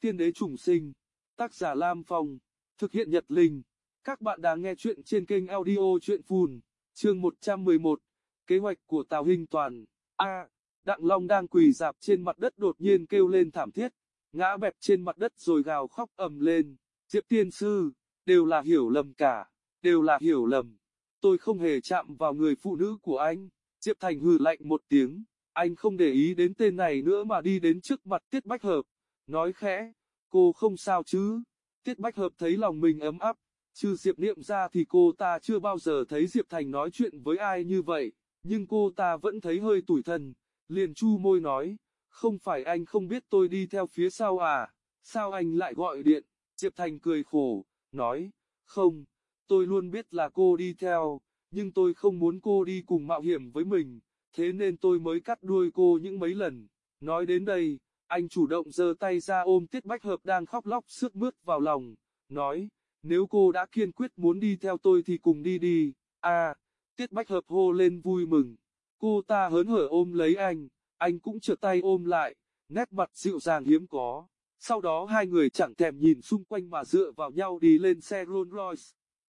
Tiên đế trùng sinh. Tác giả Lam Phong. Thực hiện Nhật Linh. Các bạn đang nghe chuyện trên kênh audio chuyện phùn. Chương 111. Kế hoạch của Tào Hinh Toàn. A. Đặng Long đang quỳ dạp trên mặt đất đột nhiên kêu lên thảm thiết. Ngã bẹp trên mặt đất rồi gào khóc ầm lên. Diệp tiên sư. Đều là hiểu lầm cả. Đều là hiểu lầm. Tôi không hề chạm vào người phụ nữ của anh. Diệp Thành hừ lạnh một tiếng. Anh không để ý đến tên này nữa mà đi đến trước mặt Tiết Bách Hợp. Nói khẽ, cô không sao chứ. Tiết Bách Hợp thấy lòng mình ấm áp. Trừ Diệp Niệm ra thì cô ta chưa bao giờ thấy Diệp Thành nói chuyện với ai như vậy. Nhưng cô ta vẫn thấy hơi tủi thân. Liền chu môi nói, không phải anh không biết tôi đi theo phía sau à, sao anh lại gọi điện? Diệp Thành cười khổ, nói, không, tôi luôn biết là cô đi theo, nhưng tôi không muốn cô đi cùng mạo hiểm với mình thế nên tôi mới cắt đuôi cô những mấy lần. Nói đến đây, anh chủ động giơ tay ra ôm Tiết Bách Hợp đang khóc lóc sướt mướt vào lòng, nói, nếu cô đã kiên quyết muốn đi theo tôi thì cùng đi đi, à, Tiết Bách Hợp hô lên vui mừng, cô ta hớn hở ôm lấy anh, anh cũng trở tay ôm lại, nét mặt dịu dàng hiếm có. Sau đó hai người chẳng thèm nhìn xung quanh mà dựa vào nhau đi lên xe Rolls Royce.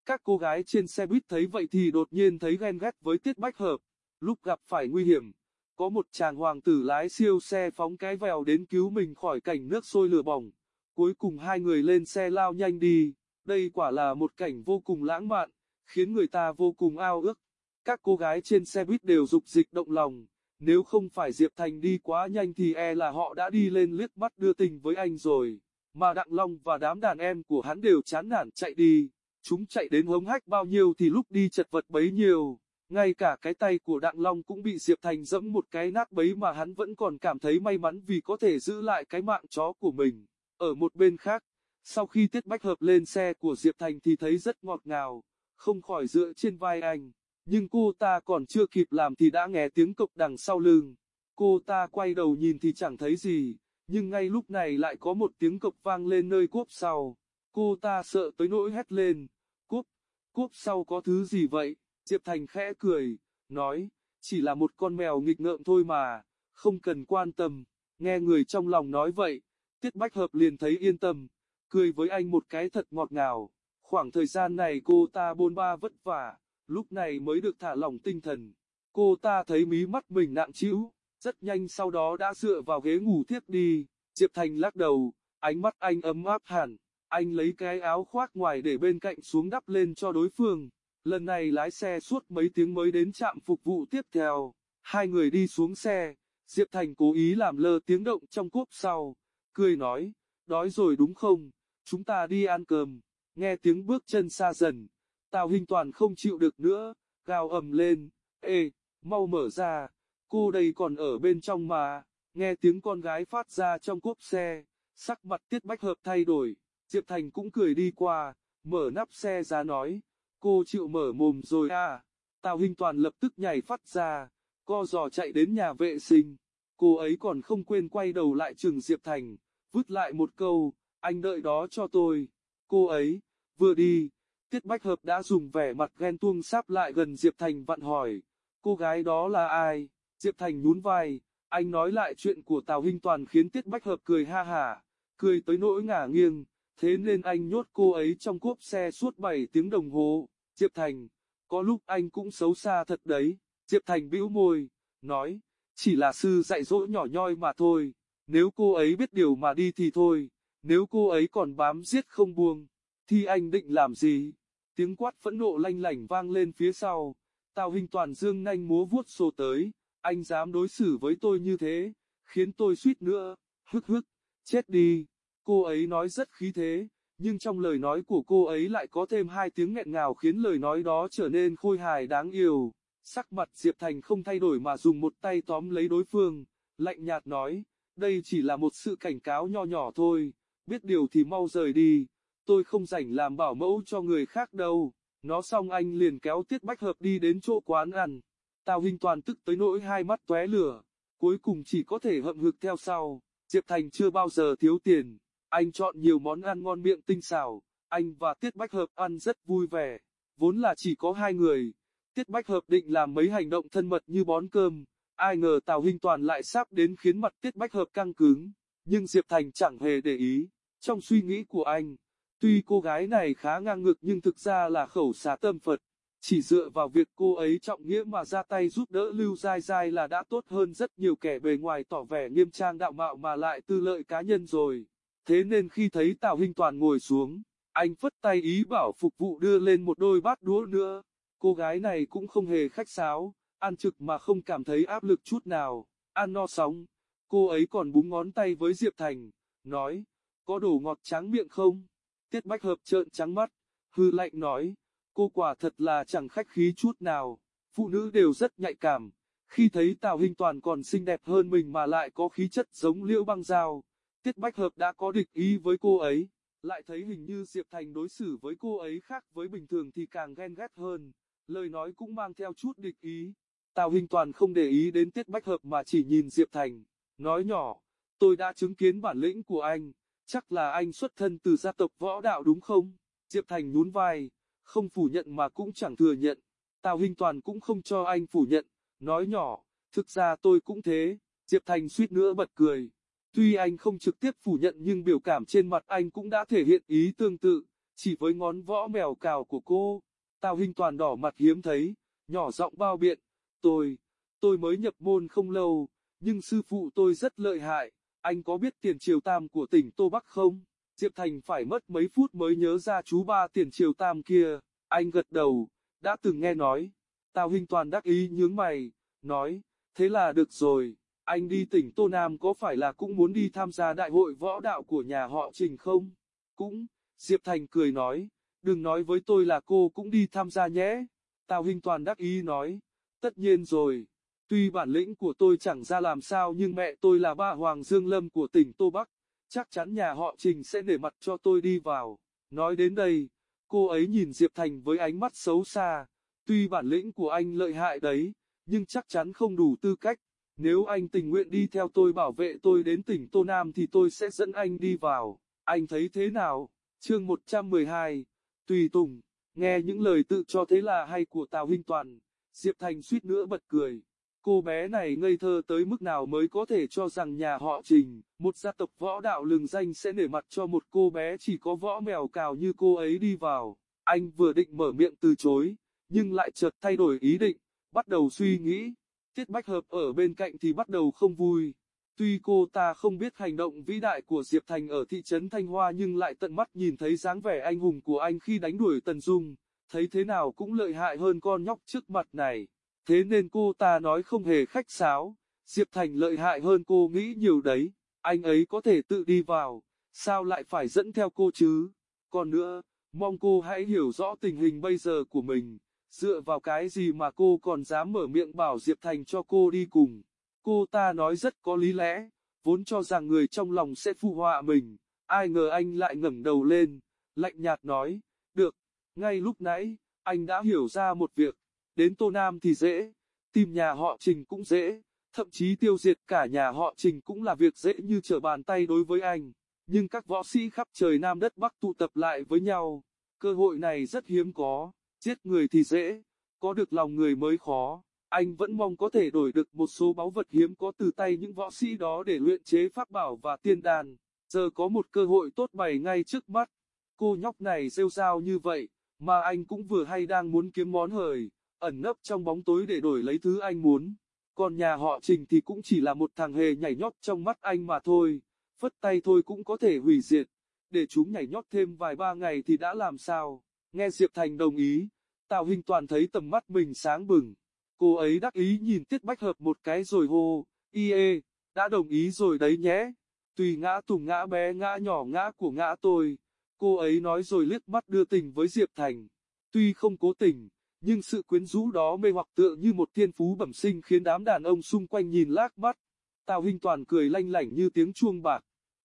Các cô gái trên xe buýt thấy vậy thì đột nhiên thấy ghen ghét với Tiết Bách Hợp. Lúc gặp phải nguy hiểm, có một chàng hoàng tử lái siêu xe phóng cái vèo đến cứu mình khỏi cảnh nước sôi lửa bỏng. Cuối cùng hai người lên xe lao nhanh đi. Đây quả là một cảnh vô cùng lãng mạn, khiến người ta vô cùng ao ước. Các cô gái trên xe buýt đều dục dịch động lòng. Nếu không phải Diệp Thành đi quá nhanh thì e là họ đã đi lên liếc mắt đưa tình với anh rồi. Mà Đặng Long và đám đàn em của hắn đều chán nản chạy đi. Chúng chạy đến hống hách bao nhiêu thì lúc đi chật vật bấy nhiêu. Ngay cả cái tay của Đặng Long cũng bị Diệp Thành dẫm một cái nát bấy mà hắn vẫn còn cảm thấy may mắn vì có thể giữ lại cái mạng chó của mình. Ở một bên khác, sau khi Tiết Bách Hợp lên xe của Diệp Thành thì thấy rất ngọt ngào, không khỏi dựa trên vai anh. Nhưng cô ta còn chưa kịp làm thì đã nghe tiếng cộc đằng sau lưng. Cô ta quay đầu nhìn thì chẳng thấy gì, nhưng ngay lúc này lại có một tiếng cộc vang lên nơi cốp sau. Cô ta sợ tới nỗi hét lên, cốp, cốp sau có thứ gì vậy? Diệp Thành khẽ cười, nói, chỉ là một con mèo nghịch ngợm thôi mà, không cần quan tâm. Nghe người trong lòng nói vậy, Tiết Bách Hợp liền thấy yên tâm, cười với anh một cái thật ngọt ngào. Khoảng thời gian này cô ta bôn ba vất vả, lúc này mới được thả lỏng tinh thần. Cô ta thấy mí mắt mình nặng trĩu, rất nhanh sau đó đã dựa vào ghế ngủ thiếp đi. Diệp Thành lắc đầu, ánh mắt anh ấm áp hẳn, anh lấy cái áo khoác ngoài để bên cạnh xuống đắp lên cho đối phương. Lần này lái xe suốt mấy tiếng mới đến trạm phục vụ tiếp theo. Hai người đi xuống xe, Diệp Thành cố ý làm lơ tiếng động trong cốp sau. Cười nói, đói rồi đúng không, chúng ta đi ăn cơm. Nghe tiếng bước chân xa dần, Tào Hình Toàn không chịu được nữa, gào ầm lên, ê, mau mở ra, cô đây còn ở bên trong mà. Nghe tiếng con gái phát ra trong cốp xe, sắc mặt Tiết Bách Hợp thay đổi, Diệp Thành cũng cười đi qua, mở nắp xe ra nói, Cô chịu mở mồm rồi à? Tào Hình Toàn lập tức nhảy phát ra, co giò chạy đến nhà vệ sinh. Cô ấy còn không quên quay đầu lại trường Diệp Thành, vứt lại một câu, anh đợi đó cho tôi. Cô ấy, vừa đi, Tiết Bách Hợp đã dùng vẻ mặt ghen tuông sáp lại gần Diệp Thành vặn hỏi, cô gái đó là ai? Diệp Thành nhún vai, anh nói lại chuyện của Tào Hinh Toàn khiến Tiết Bách Hợp cười ha hả, cười tới nỗi ngả nghiêng, thế nên anh nhốt cô ấy trong cốp xe suốt 7 tiếng đồng hồ. Diệp Thành, có lúc anh cũng xấu xa thật đấy. Diệp Thành bĩu môi, nói, chỉ là sư dạy dỗ nhỏ nhoi mà thôi. Nếu cô ấy biết điều mà đi thì thôi, nếu cô ấy còn bám giết không buông, thì anh định làm gì? Tiếng quát phẫn nộ lanh lảnh vang lên phía sau. Tào hình toàn dương nhanh múa vuốt xô tới, anh dám đối xử với tôi như thế, khiến tôi suýt nữa, hức hức, chết đi. Cô ấy nói rất khí thế, nhưng trong lời nói của cô ấy lại có thêm hai tiếng nghẹn ngào khiến lời nói đó trở nên khôi hài đáng yêu. Sắc mặt Diệp Thành không thay đổi mà dùng một tay tóm lấy đối phương, lạnh nhạt nói, đây chỉ là một sự cảnh cáo nho nhỏ thôi, biết điều thì mau rời đi, tôi không rảnh làm bảo mẫu cho người khác đâu. Nó xong anh liền kéo Tiết Bách Hợp đi đến chỗ quán ăn. Tào Hình Toàn tức tới nỗi hai mắt tóe lửa, cuối cùng chỉ có thể hậm hực theo sau. Diệp Thành chưa bao giờ thiếu tiền, anh chọn nhiều món ăn ngon miệng tinh xảo, anh và Tiết Bách Hợp ăn rất vui vẻ. Vốn là chỉ có hai người, Tiết Bách Hợp định làm mấy hành động thân mật như bón cơm, ai ngờ Tào Hinh Toàn lại sắp đến khiến mặt Tiết Bách Hợp căng cứng, nhưng Diệp Thành chẳng hề để ý, Trong suy nghĩ của anh, tuy cô gái này khá ngang ngược nhưng thực ra là khẩu xá tâm Phật. Chỉ dựa vào việc cô ấy trọng nghĩa mà ra tay giúp đỡ Lưu Giai Giai là đã tốt hơn rất nhiều kẻ bề ngoài tỏ vẻ nghiêm trang đạo mạo mà lại tư lợi cá nhân rồi. Thế nên khi thấy Tào Hinh Toàn ngồi xuống, anh phất tay ý bảo phục vụ đưa lên một đôi bát đũa nữa. Cô gái này cũng không hề khách sáo, ăn trực mà không cảm thấy áp lực chút nào, ăn no sóng. Cô ấy còn búng ngón tay với Diệp Thành, nói, có đồ ngọt trắng miệng không? Tiết Bách Hợp trợn trắng mắt, hư lạnh nói, cô quả thật là chẳng khách khí chút nào, phụ nữ đều rất nhạy cảm, khi thấy Tào Hình Toàn còn xinh đẹp hơn mình mà lại có khí chất giống Liễu Băng Giao, Tiết Bách Hợp đã có địch ý với cô ấy, lại thấy hình như Diệp Thành đối xử với cô ấy khác với bình thường thì càng ghen ghét hơn, lời nói cũng mang theo chút địch ý. Tào Hình Toàn không để ý đến Tiết Bách Hợp mà chỉ nhìn Diệp Thành, nói nhỏ, tôi đã chứng kiến bản lĩnh của anh, chắc là anh xuất thân từ gia tộc võ đạo đúng không? Diệp Thành nhún vai, không phủ nhận mà cũng chẳng thừa nhận. Tào Hình Toàn cũng không cho anh phủ nhận, nói nhỏ, thực ra tôi cũng thế. Diệp Thành suýt nữa bật cười. Tuy anh không trực tiếp phủ nhận nhưng biểu cảm trên mặt anh cũng đã thể hiện ý tương tự, chỉ với ngón võ mèo cào của cô. Tào Hình Toàn đỏ mặt hiếm thấy, nhỏ giọng bao biện, tôi, tôi mới nhập môn không lâu, nhưng sư phụ tôi rất lợi hại, anh có biết tiền triều tam của tỉnh Tô Bắc không? Diệp Thành phải mất mấy phút mới nhớ ra chú ba tiền triều tam kia, anh gật đầu, đã từng nghe nói. Tào Hình Toàn đắc ý nhướng mày, nói, thế là được rồi, anh đi tỉnh Tô Nam có phải là cũng muốn đi tham gia đại hội võ đạo của nhà họ Trình không? Cũng, Diệp Thành cười nói, đừng nói với tôi là cô cũng đi tham gia nhé. Tào Hình Toàn đắc ý nói, tất nhiên rồi, tuy bản lĩnh của tôi chẳng ra làm sao nhưng mẹ tôi là ba Hoàng Dương Lâm của tỉnh Tô Bắc, chắc chắn nhà họ Trình sẽ nể mặt cho tôi đi vào. Nói đến đây, cô ấy nhìn Diệp Thành với ánh mắt xấu xa, tuy bản lĩnh của anh lợi hại đấy, nhưng chắc chắn không đủ tư cách. Nếu anh tình nguyện đi theo tôi bảo vệ tôi đến tỉnh Tô Nam thì tôi sẽ dẫn anh đi vào. Anh thấy thế nào? Chương 112 Tùy Tùng Nghe những lời tự cho thế là hay của Tào Hinh Toàn, Diệp Thành suýt nữa bật cười. Cô bé này ngây thơ tới mức nào mới có thể cho rằng nhà họ Trình, một gia tộc võ đạo lừng danh sẽ nể mặt cho một cô bé chỉ có võ mèo cào như cô ấy đi vào. Anh vừa định mở miệng từ chối, nhưng lại chợt thay đổi ý định, bắt đầu suy nghĩ. Tiết Bách Hợp ở bên cạnh thì bắt đầu không vui. Tuy cô ta không biết hành động vĩ đại của Diệp Thành ở thị trấn Thanh Hoa nhưng lại tận mắt nhìn thấy dáng vẻ anh hùng của anh khi đánh đuổi Tần Dung, thấy thế nào cũng lợi hại hơn con nhóc trước mặt này. Thế nên cô ta nói không hề khách sáo, Diệp Thành lợi hại hơn cô nghĩ nhiều đấy, anh ấy có thể tự đi vào, sao lại phải dẫn theo cô chứ? Còn nữa, mong cô hãy hiểu rõ tình hình bây giờ của mình, dựa vào cái gì mà cô còn dám mở miệng bảo Diệp Thành cho cô đi cùng. Cô ta nói rất có lý lẽ, vốn cho rằng người trong lòng sẽ phụ họa mình, ai ngờ anh lại ngẩng đầu lên, lạnh nhạt nói, được, ngay lúc nãy, anh đã hiểu ra một việc, đến Tô Nam thì dễ, tìm nhà họ Trình cũng dễ, thậm chí tiêu diệt cả nhà họ Trình cũng là việc dễ như trở bàn tay đối với anh. Nhưng các võ sĩ khắp trời Nam đất Bắc tụ tập lại với nhau, cơ hội này rất hiếm có, giết người thì dễ, có được lòng người mới khó. Anh vẫn mong có thể đổi được một số báu vật hiếm có từ tay những võ sĩ đó để luyện chế pháp bảo và tiên đàn. Giờ có một cơ hội tốt bày ngay trước mắt. Cô nhóc này rêu rao như vậy, mà anh cũng vừa hay đang muốn kiếm món hời ẩn nấp trong bóng tối để đổi lấy thứ anh muốn. Còn nhà họ Trình thì cũng chỉ là một thằng hề nhảy nhót trong mắt anh mà thôi, phất tay thôi cũng có thể hủy diệt. Để chúng nhảy nhót thêm vài ba ngày thì đã làm sao? Nghe Diệp Thành đồng ý, Tào Hình Toàn thấy tầm mắt mình sáng bừng. Cô ấy đắc ý nhìn Tiết Bách Hợp một cái rồi hô, Ie, đã đồng ý rồi đấy nhé. Tùy ngã tùng ngã bé ngã nhỏ ngã của ngã tôi. Cô ấy nói rồi liếc mắt đưa tình với Diệp Thành. Tuy không cố tình, nhưng sự quyến rũ đó mê hoặc tựa như một thiên phú bẩm sinh khiến đám đàn ông xung quanh nhìn lác mắt. Tào Hinh Toàn cười lanh lảnh như tiếng chuông bạc.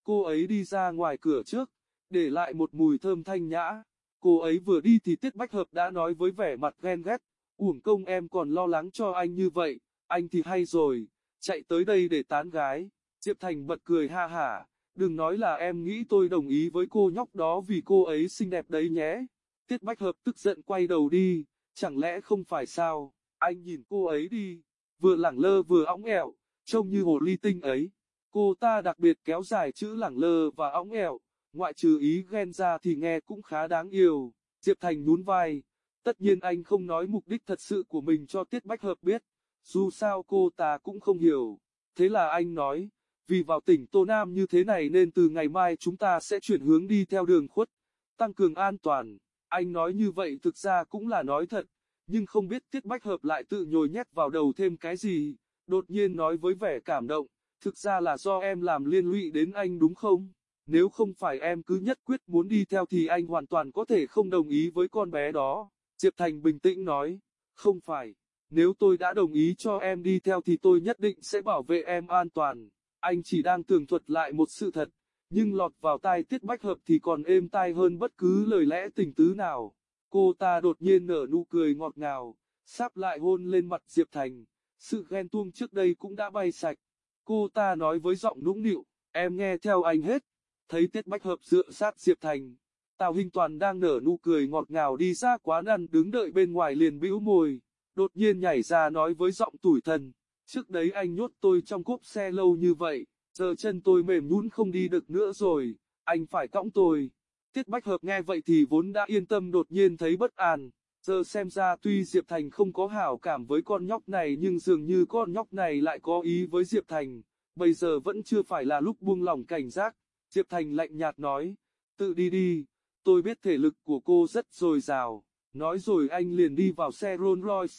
Cô ấy đi ra ngoài cửa trước, để lại một mùi thơm thanh nhã. Cô ấy vừa đi thì Tiết Bách Hợp đã nói với vẻ mặt ghen ghét, uổng công em còn lo lắng cho anh như vậy, anh thì hay rồi, chạy tới đây để tán gái. Diệp Thành bật cười ha hả, đừng nói là em nghĩ tôi đồng ý với cô nhóc đó vì cô ấy xinh đẹp đấy nhé. Tiết Bách Hợp tức giận quay đầu đi, chẳng lẽ không phải sao, anh nhìn cô ấy đi, vừa lẳng lơ vừa óng ẹo, trông như hồ ly tinh ấy. Cô ta đặc biệt kéo dài chữ lẳng lơ và óng ẹo, ngoại trừ ý ghen ra thì nghe cũng khá đáng yêu. Diệp Thành nhún vai, tất nhiên anh không nói mục đích thật sự của mình cho Tiết Bách Hợp biết, dù sao cô ta cũng không hiểu. Thế là anh nói, vì vào tỉnh Tô Nam như thế này nên từ ngày mai chúng ta sẽ chuyển hướng đi theo đường khuất, tăng cường an toàn. Anh nói như vậy thực ra cũng là nói thật, nhưng không biết Tiết Bách Hợp lại tự nhồi nhét vào đầu thêm cái gì, đột nhiên nói với vẻ cảm động, thực ra là do em làm liên lụy đến anh đúng không? Nếu không phải em cứ nhất quyết muốn đi theo thì anh hoàn toàn có thể không đồng ý với con bé đó. Diệp Thành bình tĩnh nói, không phải, nếu tôi đã đồng ý cho em đi theo thì tôi nhất định sẽ bảo vệ em an toàn. Anh chỉ đang tường thuật lại một sự thật, nhưng lọt vào tai tiết bách hợp thì còn êm tai hơn bất cứ lời lẽ tình tứ nào. Cô ta đột nhiên nở nụ cười ngọt ngào, sáp lại hôn lên mặt Diệp Thành, sự ghen tuông trước đây cũng đã bay sạch. Cô ta nói với giọng nũng nịu, em nghe theo anh hết. Thấy Tiết Bách Hợp dựa sát Diệp Thành, Tào Hình Toàn đang nở nụ cười ngọt ngào đi ra quán ăn đứng đợi bên ngoài liền bĩu môi, đột nhiên nhảy ra nói với giọng tủi thân, trước đấy anh nhốt tôi trong cốp xe lâu như vậy, giờ chân tôi mềm nhũn không đi được nữa rồi, anh phải cõng tôi. Tiết Bách Hợp nghe vậy thì vốn đã yên tâm đột nhiên thấy bất an, giờ xem ra tuy Diệp Thành không có hảo cảm với con nhóc này nhưng dường như con nhóc này lại có ý với Diệp Thành, bây giờ vẫn chưa phải là lúc buông lỏng cảnh giác. Diệp Thành lạnh nhạt nói, tự đi đi, tôi biết thể lực của cô rất dồi dào, nói rồi anh liền đi vào xe Rolls Royce,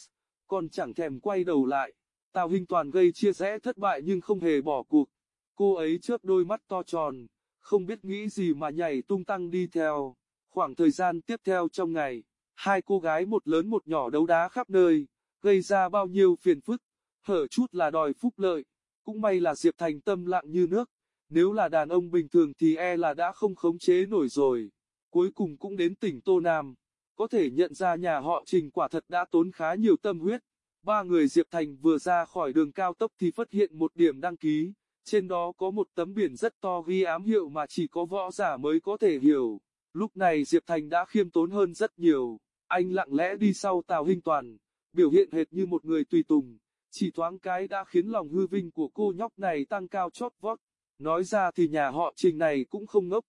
còn chẳng thèm quay đầu lại. Tào Hinh Toàn gây chia rẽ thất bại nhưng không hề bỏ cuộc. Cô ấy chớp đôi mắt to tròn, không biết nghĩ gì mà nhảy tung tăng đi theo. Khoảng thời gian tiếp theo trong ngày, hai cô gái một lớn một nhỏ đấu đá khắp nơi, gây ra bao nhiêu phiền phức, hở chút là đòi phúc lợi. Cũng may là Diệp Thành tâm lặng như nước, nếu là đàn ông bình thường thì e là đã không khống chế nổi rồi. Cuối cùng cũng đến tỉnh Tô Nam, có thể nhận ra nhà họ Trình quả thật đã tốn khá nhiều tâm huyết. Ba người Diệp Thành vừa ra khỏi đường cao tốc thì phát hiện một điểm đăng ký, trên đó có một tấm biển rất to ghi ám hiệu mà chỉ có võ giả mới có thể hiểu. Lúc này Diệp Thành đã khiêm tốn hơn rất nhiều, anh lặng lẽ đi sau Tào Hinh Toàn, biểu hiện hệt như một người tùy tùng, chỉ thoáng cái đã khiến lòng hư vinh của cô nhóc này tăng cao chót vót. Nói ra thì nhà họ trình này cũng không ngốc.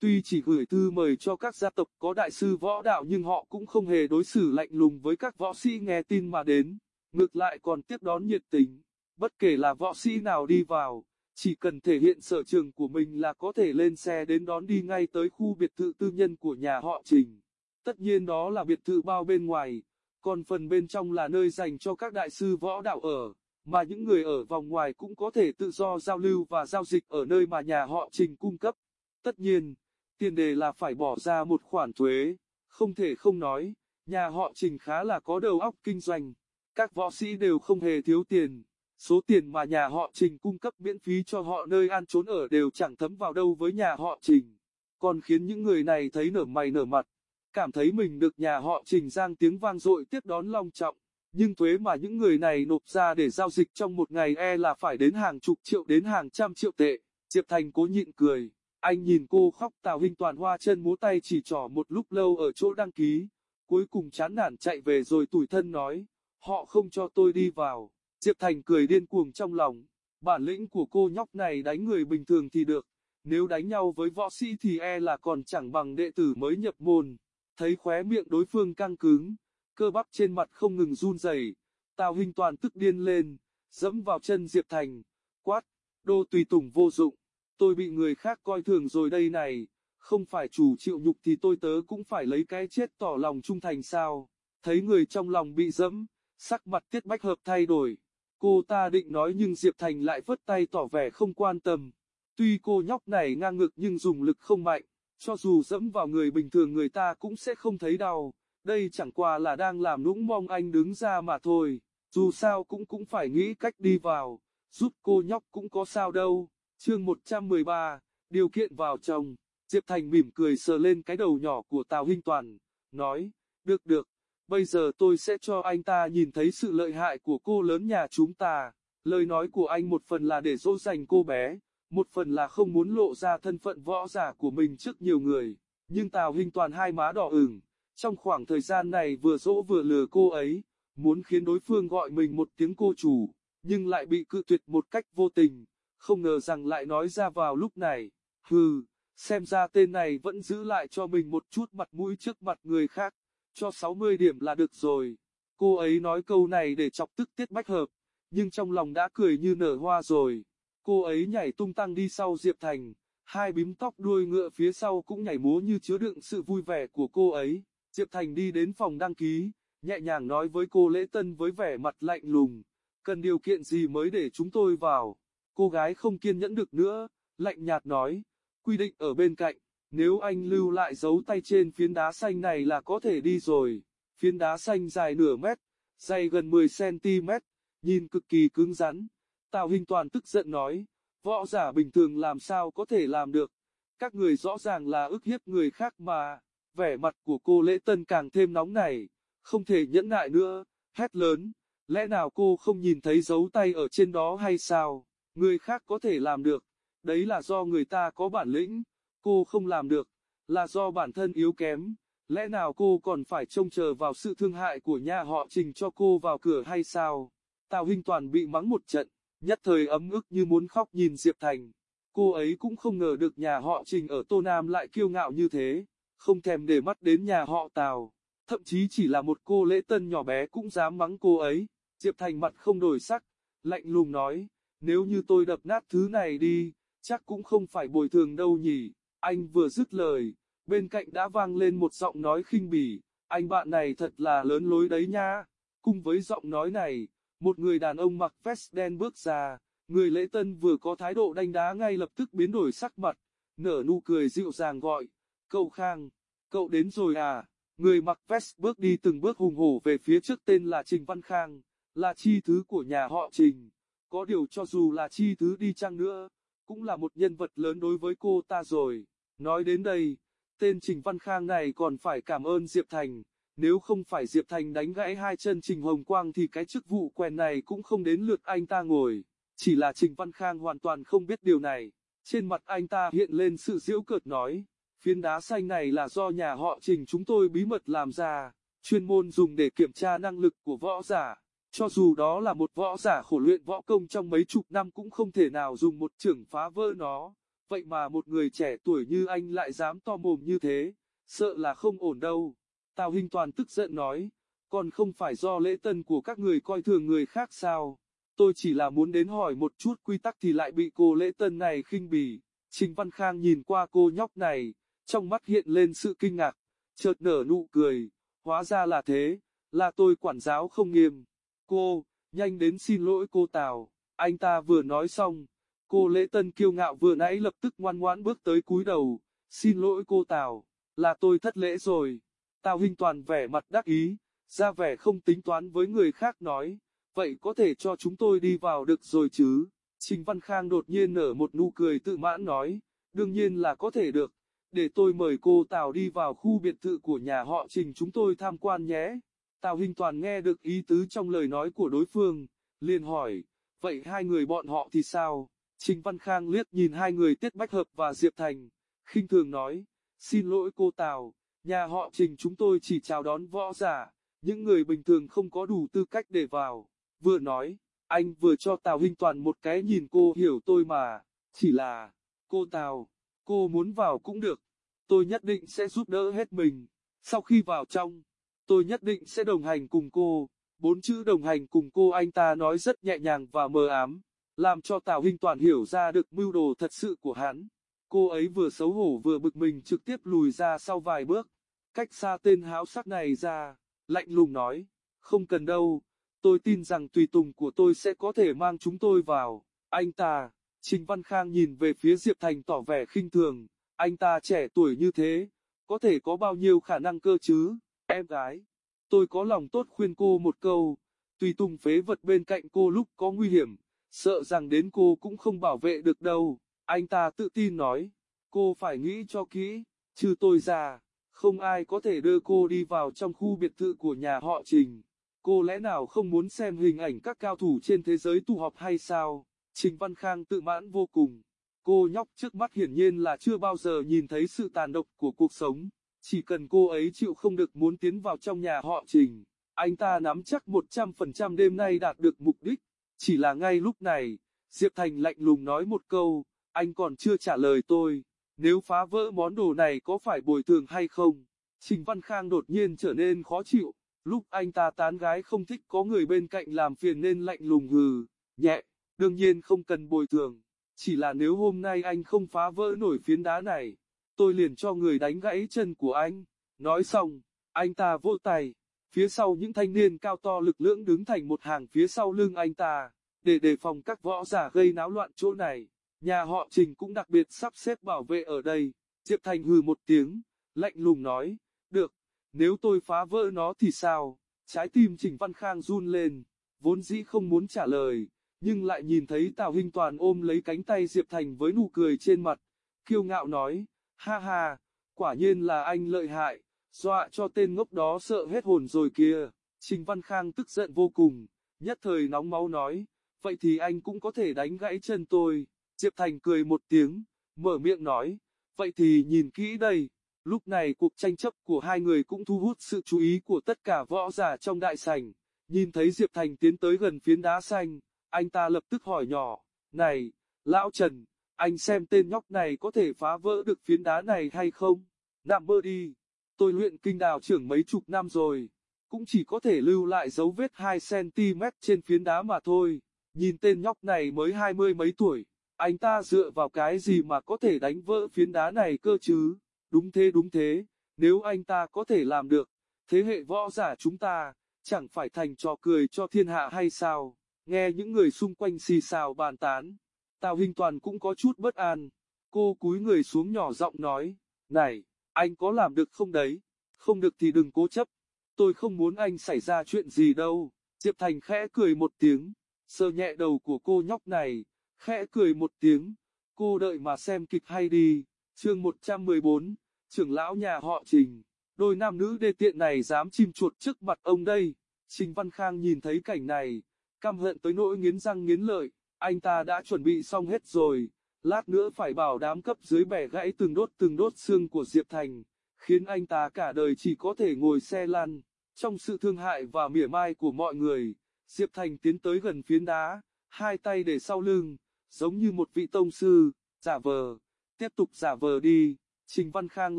Tuy chỉ gửi thư mời cho các gia tộc có đại sư võ đạo nhưng họ cũng không hề đối xử lạnh lùng với các võ sĩ nghe tin mà đến. Ngược lại còn tiếp đón nhiệt tình. Bất kể là võ sĩ nào đi vào, chỉ cần thể hiện sở trường của mình là có thể lên xe đến đón đi ngay tới khu biệt thự tư nhân của nhà họ Trình. Tất nhiên đó là biệt thự bao bên ngoài, còn phần bên trong là nơi dành cho các đại sư võ đạo ở mà những người ở vòng ngoài cũng có thể tự do giao lưu và giao dịch ở nơi mà nhà họ Trình cung cấp. Tất nhiên, tiền đề là phải bỏ ra một khoản thuế, không thể không nói, nhà họ Trình khá là có đầu óc kinh doanh, các võ sĩ đều không hề thiếu tiền, số tiền mà nhà họ Trình cung cấp miễn phí cho họ nơi ăn trốn ở đều chẳng thấm vào đâu với nhà họ Trình, còn khiến những người này thấy nở mày nở mặt, cảm thấy mình được nhà họ Trình giang tiếng vang dội tiếp đón long trọng nhưng thuế mà những người này nộp ra để giao dịch trong một ngày e là phải đến hàng chục triệu đến hàng trăm triệu tệ. Diệp Thành cố nhịn cười, anh nhìn cô khóc Tào Hình toàn hoa chân múa tay chỉ trỏ một lúc lâu ở chỗ đăng ký, cuối cùng chán nản chạy về rồi tủi thân nói, họ không cho tôi đi vào. Diệp Thành cười điên cuồng trong lòng, bản lĩnh của cô nhóc này đánh người bình thường thì được, nếu đánh nhau với võ sĩ thì e là còn chẳng bằng đệ tử mới nhập môn. Thấy khóe miệng đối phương căng cứng, cơ bắp trên mặt không ngừng run rẩy. Tào Hinh Toàn tức điên lên, dẫm vào chân Diệp Thành, quát, đô tùy tùng vô dụng, tôi bị người khác coi thường rồi đây này, không phải chủ chịu nhục thì tôi tớ cũng phải lấy cái chết tỏ lòng trung thành sao, thấy người trong lòng bị dẫm, sắc mặt tiết bách hợp thay đổi, cô ta định nói nhưng Diệp Thành lại vứt tay tỏ vẻ không quan tâm, tuy cô nhóc này ngang ngực nhưng dùng lực không mạnh, cho dù dẫm vào người bình thường người ta cũng sẽ không thấy đau. Đây chẳng qua là đang làm nũng mong anh đứng ra mà thôi, dù sao cũng cũng phải nghĩ cách đi vào, giúp cô nhóc cũng có sao đâu. Chương 113, điều kiện vào chồng, Diệp Thành mỉm cười sờ lên cái đầu nhỏ của Tào Hinh Toàn, nói, được được, bây giờ tôi sẽ cho anh ta nhìn thấy sự lợi hại của cô lớn nhà chúng ta. Lời nói của anh một phần là để dỗ dành cô bé, một phần là không muốn lộ ra thân phận võ giả của mình trước nhiều người, nhưng Tào Hinh Toàn hai má đỏ ửng, trong khoảng thời gian này vừa dỗ vừa lừa cô ấy, muốn khiến đối phương gọi mình một tiếng cô chủ, nhưng lại bị cự tuyệt một cách vô tình, không ngờ rằng lại nói ra vào lúc này. Hừ, xem ra tên này vẫn giữ lại cho mình một chút mặt mũi trước mặt người khác, cho 60 điểm là được rồi. Cô ấy nói câu này để chọc tức Tiết Bách Hợp, nhưng trong lòng đã cười như nở hoa rồi. Cô ấy nhảy tung tăng đi sau Diệp Thành, hai bím tóc đuôi ngựa phía sau cũng nhảy múa như chứa đựng sự vui vẻ của cô ấy. Diệp Thành đi đến phòng đăng ký, nhẹ nhàng nói với cô Lễ Tân với vẻ mặt lạnh lùng, cần điều kiện gì mới để chúng tôi vào. Cô gái không kiên nhẫn được nữa, lạnh nhạt nói, quy định ở bên cạnh, nếu anh lưu lại dấu tay trên phiến đá xanh này là có thể đi rồi. Phiến đá xanh dài nửa mét, dày gần 10cm, nhìn cực kỳ cứng rắn. Tào Hình Toàn tức giận nói, võ giả bình thường làm sao có thể làm được, các người rõ ràng là ức hiếp người khác mà. Vẻ mặt của cô Lễ Tân càng thêm nóng nảy, không thể nhẫn nại nữa, hét lớn, lẽ nào cô không nhìn thấy dấu tay ở trên đó hay sao, người khác có thể làm được, đấy là do người ta có bản lĩnh, cô không làm được, là do bản thân yếu kém, lẽ nào cô còn phải trông chờ vào sự thương hại của nhà họ trình cho cô vào cửa hay sao? Tào Hinh Toàn bị mắng một trận, nhất thời ấm ức như muốn khóc nhìn Diệp Thành. Cô ấy cũng không ngờ được nhà họ Trình ở Tô Nam lại kiêu ngạo như thế, không thèm để mắt đến nhà họ Tào. Thậm chí chỉ là một cô lễ tân nhỏ bé cũng dám mắng cô ấy. Diệp Thành mặt không đổi sắc, lạnh lùng nói, nếu như tôi đập nát thứ này đi, chắc cũng không phải bồi thường đâu nhỉ. Anh vừa dứt lời, bên cạnh đã vang lên một giọng nói khinh bỉ, anh bạn này thật là lớn lối đấy nha. Cùng với giọng nói này, một người đàn ông mặc vest đen bước ra, người lễ tân vừa có thái độ đanh đá ngay lập tức biến đổi sắc mặt, nở nụ cười dịu dàng gọi, cậu Khang, cậu đến rồi à, người mặc vest bước đi từng bước hùng hổ về phía trước tên là Trình Văn Khang, là chi thứ của nhà họ Trình, có điều cho dù là chi thứ đi chăng nữa, cũng là một nhân vật lớn đối với cô ta rồi, nói đến đây, tên Trình Văn Khang này còn phải cảm ơn Diệp Thành. Nếu không phải Diệp Thành đánh gãy hai chân Trình Hồng Quang thì cái chức vụ quen này cũng không đến lượt anh ta ngồi. Chỉ là Trình Văn Khang hoàn toàn không biết điều này. Trên mặt anh ta hiện lên sự giễu cợt nói, phiến đá xanh này là do nhà họ Trình chúng tôi bí mật làm ra, chuyên môn dùng để kiểm tra năng lực của võ giả. Cho dù đó là một võ giả khổ luyện võ công trong mấy chục năm cũng không thể nào dùng một trưởng phá vỡ nó. Vậy mà một người trẻ tuổi như anh lại dám to mồm như thế, sợ là không ổn đâu. Tào Hinh Toàn tức giận nói, còn không phải do lễ tân của các người coi thường người khác sao? Tôi chỉ là muốn đến hỏi một chút quy tắc thì lại bị cô lễ tân này khinh bỉ. Trình Văn Khang nhìn qua cô nhóc này, trong mắt hiện lên sự kinh ngạc, chợt nở nụ cười, hóa ra là thế, là tôi quản giáo không nghiêm. Cô, nhanh đến xin lỗi cô Tào, anh ta vừa nói xong, cô lễ tân kiêu ngạo vừa nãy lập tức ngoan ngoãn bước tới cúi đầu, xin lỗi cô Tào, là tôi thất lễ rồi. Tào Hinh Toàn vẻ mặt đắc ý, ra vẻ không tính toán với người khác nói, vậy có thể cho chúng tôi đi vào được rồi chứ. Trình Văn Khang đột nhiên nở một nụ cười tự mãn nói, đương nhiên là có thể được, để tôi mời cô Tào đi vào khu biệt thự của nhà họ Trình chúng tôi tham quan nhé. Tào Hinh Toàn nghe được ý tứ trong lời nói của đối phương, liền hỏi, vậy hai người bọn họ thì sao? Trình Văn Khang liếc nhìn hai người Tiết Bách Hợp và Diệp Thành, khinh thường nói, xin lỗi cô Tào, nhà họ Trình chúng tôi chỉ chào đón võ giả, những người bình thường không có đủ tư cách để vào. Vừa nói, anh vừa cho Tào Hinh Toàn một cái nhìn cô hiểu tôi mà, chỉ là, cô Tào, cô muốn vào cũng được, tôi nhất định sẽ giúp đỡ hết mình, sau khi vào trong, tôi nhất định sẽ đồng hành cùng cô, bốn chữ đồng hành cùng cô anh ta nói rất nhẹ nhàng và mờ ám, làm cho Tào Hinh Toàn hiểu ra được mưu đồ thật sự của hắn. Cô ấy vừa xấu hổ vừa bực mình trực tiếp lùi ra sau vài bước, cách xa tên háo sắc này ra, lạnh lùng nói, không cần đâu, tôi tin rằng tùy tùng của tôi sẽ có thể mang chúng tôi vào, anh ta, Trình Văn Khang nhìn về phía Diệp Thành tỏ vẻ khinh thường, anh ta trẻ tuổi như thế, có thể có bao nhiêu khả năng cơ chứ, em gái, tôi có lòng tốt khuyên cô một câu, tùy tùng phế vật bên cạnh cô lúc có nguy hiểm, sợ rằng đến cô cũng không bảo vệ được đâu, anh ta tự tin nói, cô phải nghĩ cho kỹ, trừ tôi ra, không ai có thể đưa cô đi vào trong khu biệt thự của nhà họ Trình. Cô lẽ nào không muốn xem hình ảnh các cao thủ trên thế giới tụ họp hay sao? Trình Văn Khang tự mãn vô cùng. Cô nhóc trước mắt hiển nhiên là chưa bao giờ nhìn thấy sự tàn độc của cuộc sống. Chỉ cần cô ấy chịu không được muốn tiến vào trong nhà họ Trình, anh ta nắm chắc 100% đêm nay đạt được mục đích. Chỉ là ngay lúc này, Diệp Thành lạnh lùng nói một câu, anh còn chưa trả lời tôi. nếu phá vỡ món đồ này có phải bồi thường hay không? Trình Văn Khang đột nhiên trở nên khó chịu, lúc anh ta tán gái không thích có người bên cạnh làm phiền nên lạnh lùng hừ, nhẹ, đương nhiên không cần bồi thường, chỉ là nếu hôm nay anh không phá vỡ nổi phiến đá này, tôi liền cho người đánh gãy chân của anh. Nói xong, anh ta vỗ tay, phía sau những thanh niên cao to lực lưỡng đứng thành một hàng phía sau lưng anh ta, để đề phòng các võ giả gây náo loạn chỗ này. Nhà họ Trình cũng đặc biệt sắp xếp bảo vệ ở đây. Diệp Thành hừ một tiếng, lạnh lùng nói, được, nếu tôi phá vỡ nó thì sao? Trái tim Trình Văn Khang run lên, vốn dĩ không muốn trả lời, nhưng lại nhìn thấy Tào Hinh Toàn ôm lấy cánh tay Diệp Thành với nụ cười trên mặt, kiêu ngạo nói, ha ha, quả nhiên là anh lợi hại, dọa cho tên ngốc đó sợ hết hồn rồi kìa. Trình Văn Khang tức giận vô cùng, nhất thời nóng máu nói, vậy thì anh cũng có thể đánh gãy chân tôi. Diệp Thành cười một tiếng, mở miệng nói, vậy thì nhìn kỹ đây. Lúc này cuộc tranh chấp của hai người cũng thu hút sự chú ý của tất cả võ giả trong đại sảnh. Nhìn thấy Diệp Thành tiến tới gần phiến đá xanh, anh ta lập tức hỏi nhỏ, này, Lão Trần, anh xem tên nhóc này có thể phá vỡ được phiến đá này hay không? Nằm mơ đi, tôi luyện kinh đào trưởng mấy chục năm rồi, cũng chỉ có thể lưu lại dấu vết 2cm trên phiến đá mà thôi. Nhìn tên nhóc này mới hai mươi mấy tuổi, anh ta dựa vào cái gì mà có thể đánh vỡ phiến đá này cơ chứ? Đúng thế đúng thế, nếu anh ta có thể làm được, thế hệ võ giả chúng ta, chẳng phải thành trò cười cho thiên hạ hay sao? Nghe những người xung quanh xì xào bàn tán, Tào Hình Toàn cũng có chút bất an. Cô cúi người xuống nhỏ giọng nói, này, anh có làm được không đấy? Không được thì đừng cố chấp. Tôi không muốn anh xảy ra chuyện gì đâu. Diệp Thành khẽ cười một tiếng, sờ nhẹ đầu của cô nhóc này, khẽ cười một tiếng. Cô đợi mà xem kịch hay đi. Chương 114, trưởng lão nhà họ Trình. Đôi nam nữ đê tiện này dám chim chuột trước mặt ông đây. Trình Văn Khang nhìn thấy cảnh này, căm hận tới nỗi nghiến răng nghiến lợi. Anh ta đã chuẩn bị xong hết rồi, lát nữa phải bảo đám cấp dưới bẻ gãy từng đốt từng đốt xương của Diệp Thành, khiến anh ta cả đời chỉ có thể ngồi xe lăn. Trong sự thương hại và mỉa mai của mọi người, Diệp Thành tiến tới gần phiến đá, hai tay để sau lưng, giống như một vị tông sư, giả vờ, tiếp tục giả vờ đi, Trình Văn Khang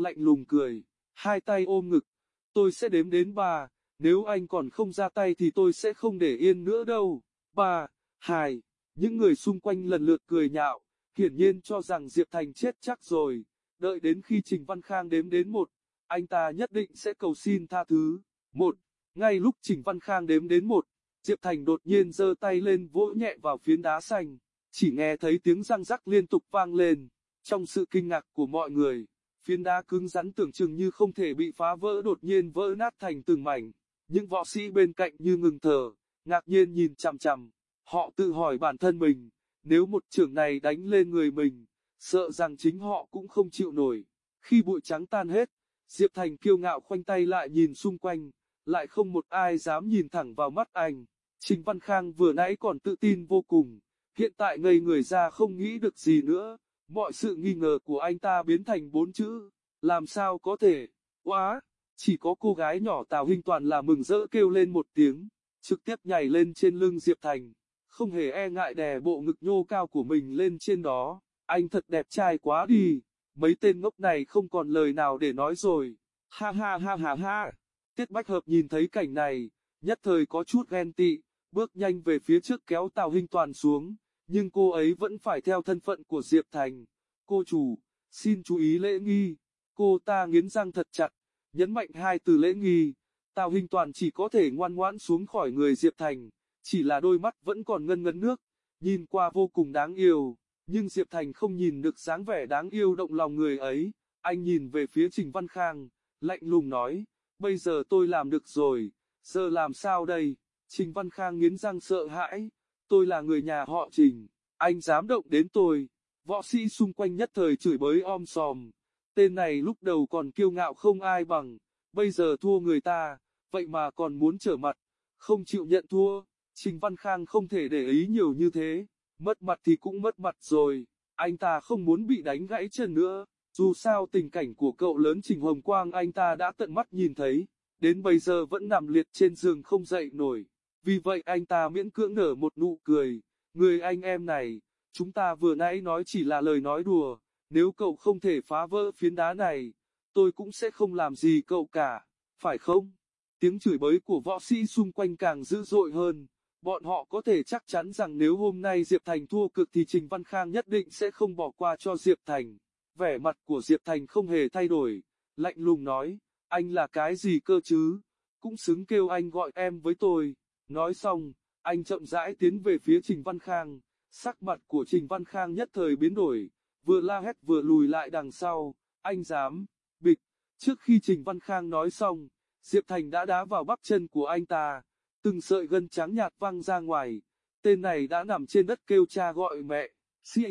lạnh lùng cười, hai tay ôm ngực, tôi sẽ đếm đến ba, nếu anh còn không ra tay thì tôi sẽ không để yên nữa đâu, ba, hai. Những người xung quanh lần lượt cười nhạo, hiển nhiên cho rằng Diệp Thành chết chắc rồi, đợi đến khi Trình Văn Khang đếm đến một, anh ta nhất định sẽ cầu xin tha thứ. Một, ngay lúc Trình Văn Khang đếm đến một, Diệp Thành đột nhiên giơ tay lên vỗ nhẹ vào phiến đá xanh, chỉ nghe thấy tiếng răng rắc liên tục vang lên, trong sự kinh ngạc của mọi người. Phiến đá cứng rắn tưởng chừng như không thể bị phá vỡ đột nhiên vỡ nát thành từng mảnh, những võ sĩ bên cạnh như ngừng thở, ngạc nhiên nhìn chằm chằm. Họ tự hỏi bản thân mình, nếu một trưởng này đánh lên người mình, sợ rằng chính họ cũng không chịu nổi. Khi bụi trắng tan hết, Diệp Thành kiêu ngạo khoanh tay lại nhìn xung quanh, lại không một ai dám nhìn thẳng vào mắt anh. Trình Văn Khang vừa nãy còn tự tin vô cùng, hiện tại ngây người ra không nghĩ được gì nữa, mọi sự nghi ngờ của anh ta biến thành bốn chữ, làm sao có thể, quá, chỉ có cô gái nhỏ Tào Hinh Toàn là mừng rỡ kêu lên một tiếng, trực tiếp nhảy lên trên lưng Diệp Thành không hề e ngại đè bộ ngực nhô cao của mình lên trên đó. Anh thật đẹp trai quá đi, mấy tên ngốc này không còn lời nào để nói rồi. Ha ha ha ha ha. Tiết Bách Hợp nhìn thấy cảnh này, nhất thời có chút ghen tị, bước nhanh về phía trước kéo Tào Hinh Toàn xuống, nhưng cô ấy vẫn phải theo thân phận của Diệp Thành. Cô chủ, xin chú ý lễ nghi. Cô ta nghiến răng thật chặt, nhấn mạnh hai từ lễ nghi. Tào hình Toàn chỉ có thể ngoan ngoãn xuống khỏi người Diệp Thành chỉ là đôi mắt vẫn còn ngân ngấn nước, nhìn qua vô cùng đáng yêu, nhưng Diệp Thành không nhìn được dáng vẻ đáng yêu động lòng người ấy, anh nhìn về phía Trình Văn Khang, lạnh lùng nói, bây giờ tôi làm được rồi, giờ làm sao đây, Trình Văn Khang nghiến răng sợ hãi, tôi là người nhà họ Trình, anh dám động đến tôi, võ sĩ xung quanh nhất thời chửi bới om sòm, tên này lúc đầu còn kiêu ngạo không ai bằng, bây giờ thua người ta, vậy mà còn muốn trở mặt, không chịu nhận thua. Trình Văn Khang không thể để ý nhiều như thế, mất mặt thì cũng mất mặt rồi, anh ta không muốn bị đánh gãy chân nữa, dù sao tình cảnh của cậu lớn Trình Hồng Quang anh ta đã tận mắt nhìn thấy, đến bây giờ vẫn nằm liệt trên giường không dậy nổi, vì vậy anh ta miễn cưỡng nở một nụ cười, người anh em này, chúng ta vừa nãy nói chỉ là lời nói đùa, nếu cậu không thể phá vỡ phiến đá này, tôi cũng sẽ không làm gì cậu cả, phải không? Tiếng chửi bới của võ sĩ xung quanh càng dữ dội hơn. Bọn họ có thể chắc chắn rằng nếu hôm nay Diệp Thành thua cực thì Trình Văn Khang nhất định sẽ không bỏ qua cho Diệp Thành. Vẻ mặt của Diệp Thành không hề thay đổi, lạnh lùng nói, anh là cái gì cơ chứ, cũng xứng kêu anh gọi em với tôi. Nói xong, anh chậm rãi tiến về phía Trình Văn Khang, sắc mặt của Trình Văn Khang nhất thời biến đổi, vừa la hét vừa lùi lại đằng sau, anh dám, bịch, trước khi Trình Văn Khang nói xong, Diệp Thành đã đá vào bắp chân của anh ta, từng sợi gân trắng nhạt văng ra ngoài, tên này đã nằm trên đất kêu cha gọi mẹ, Xì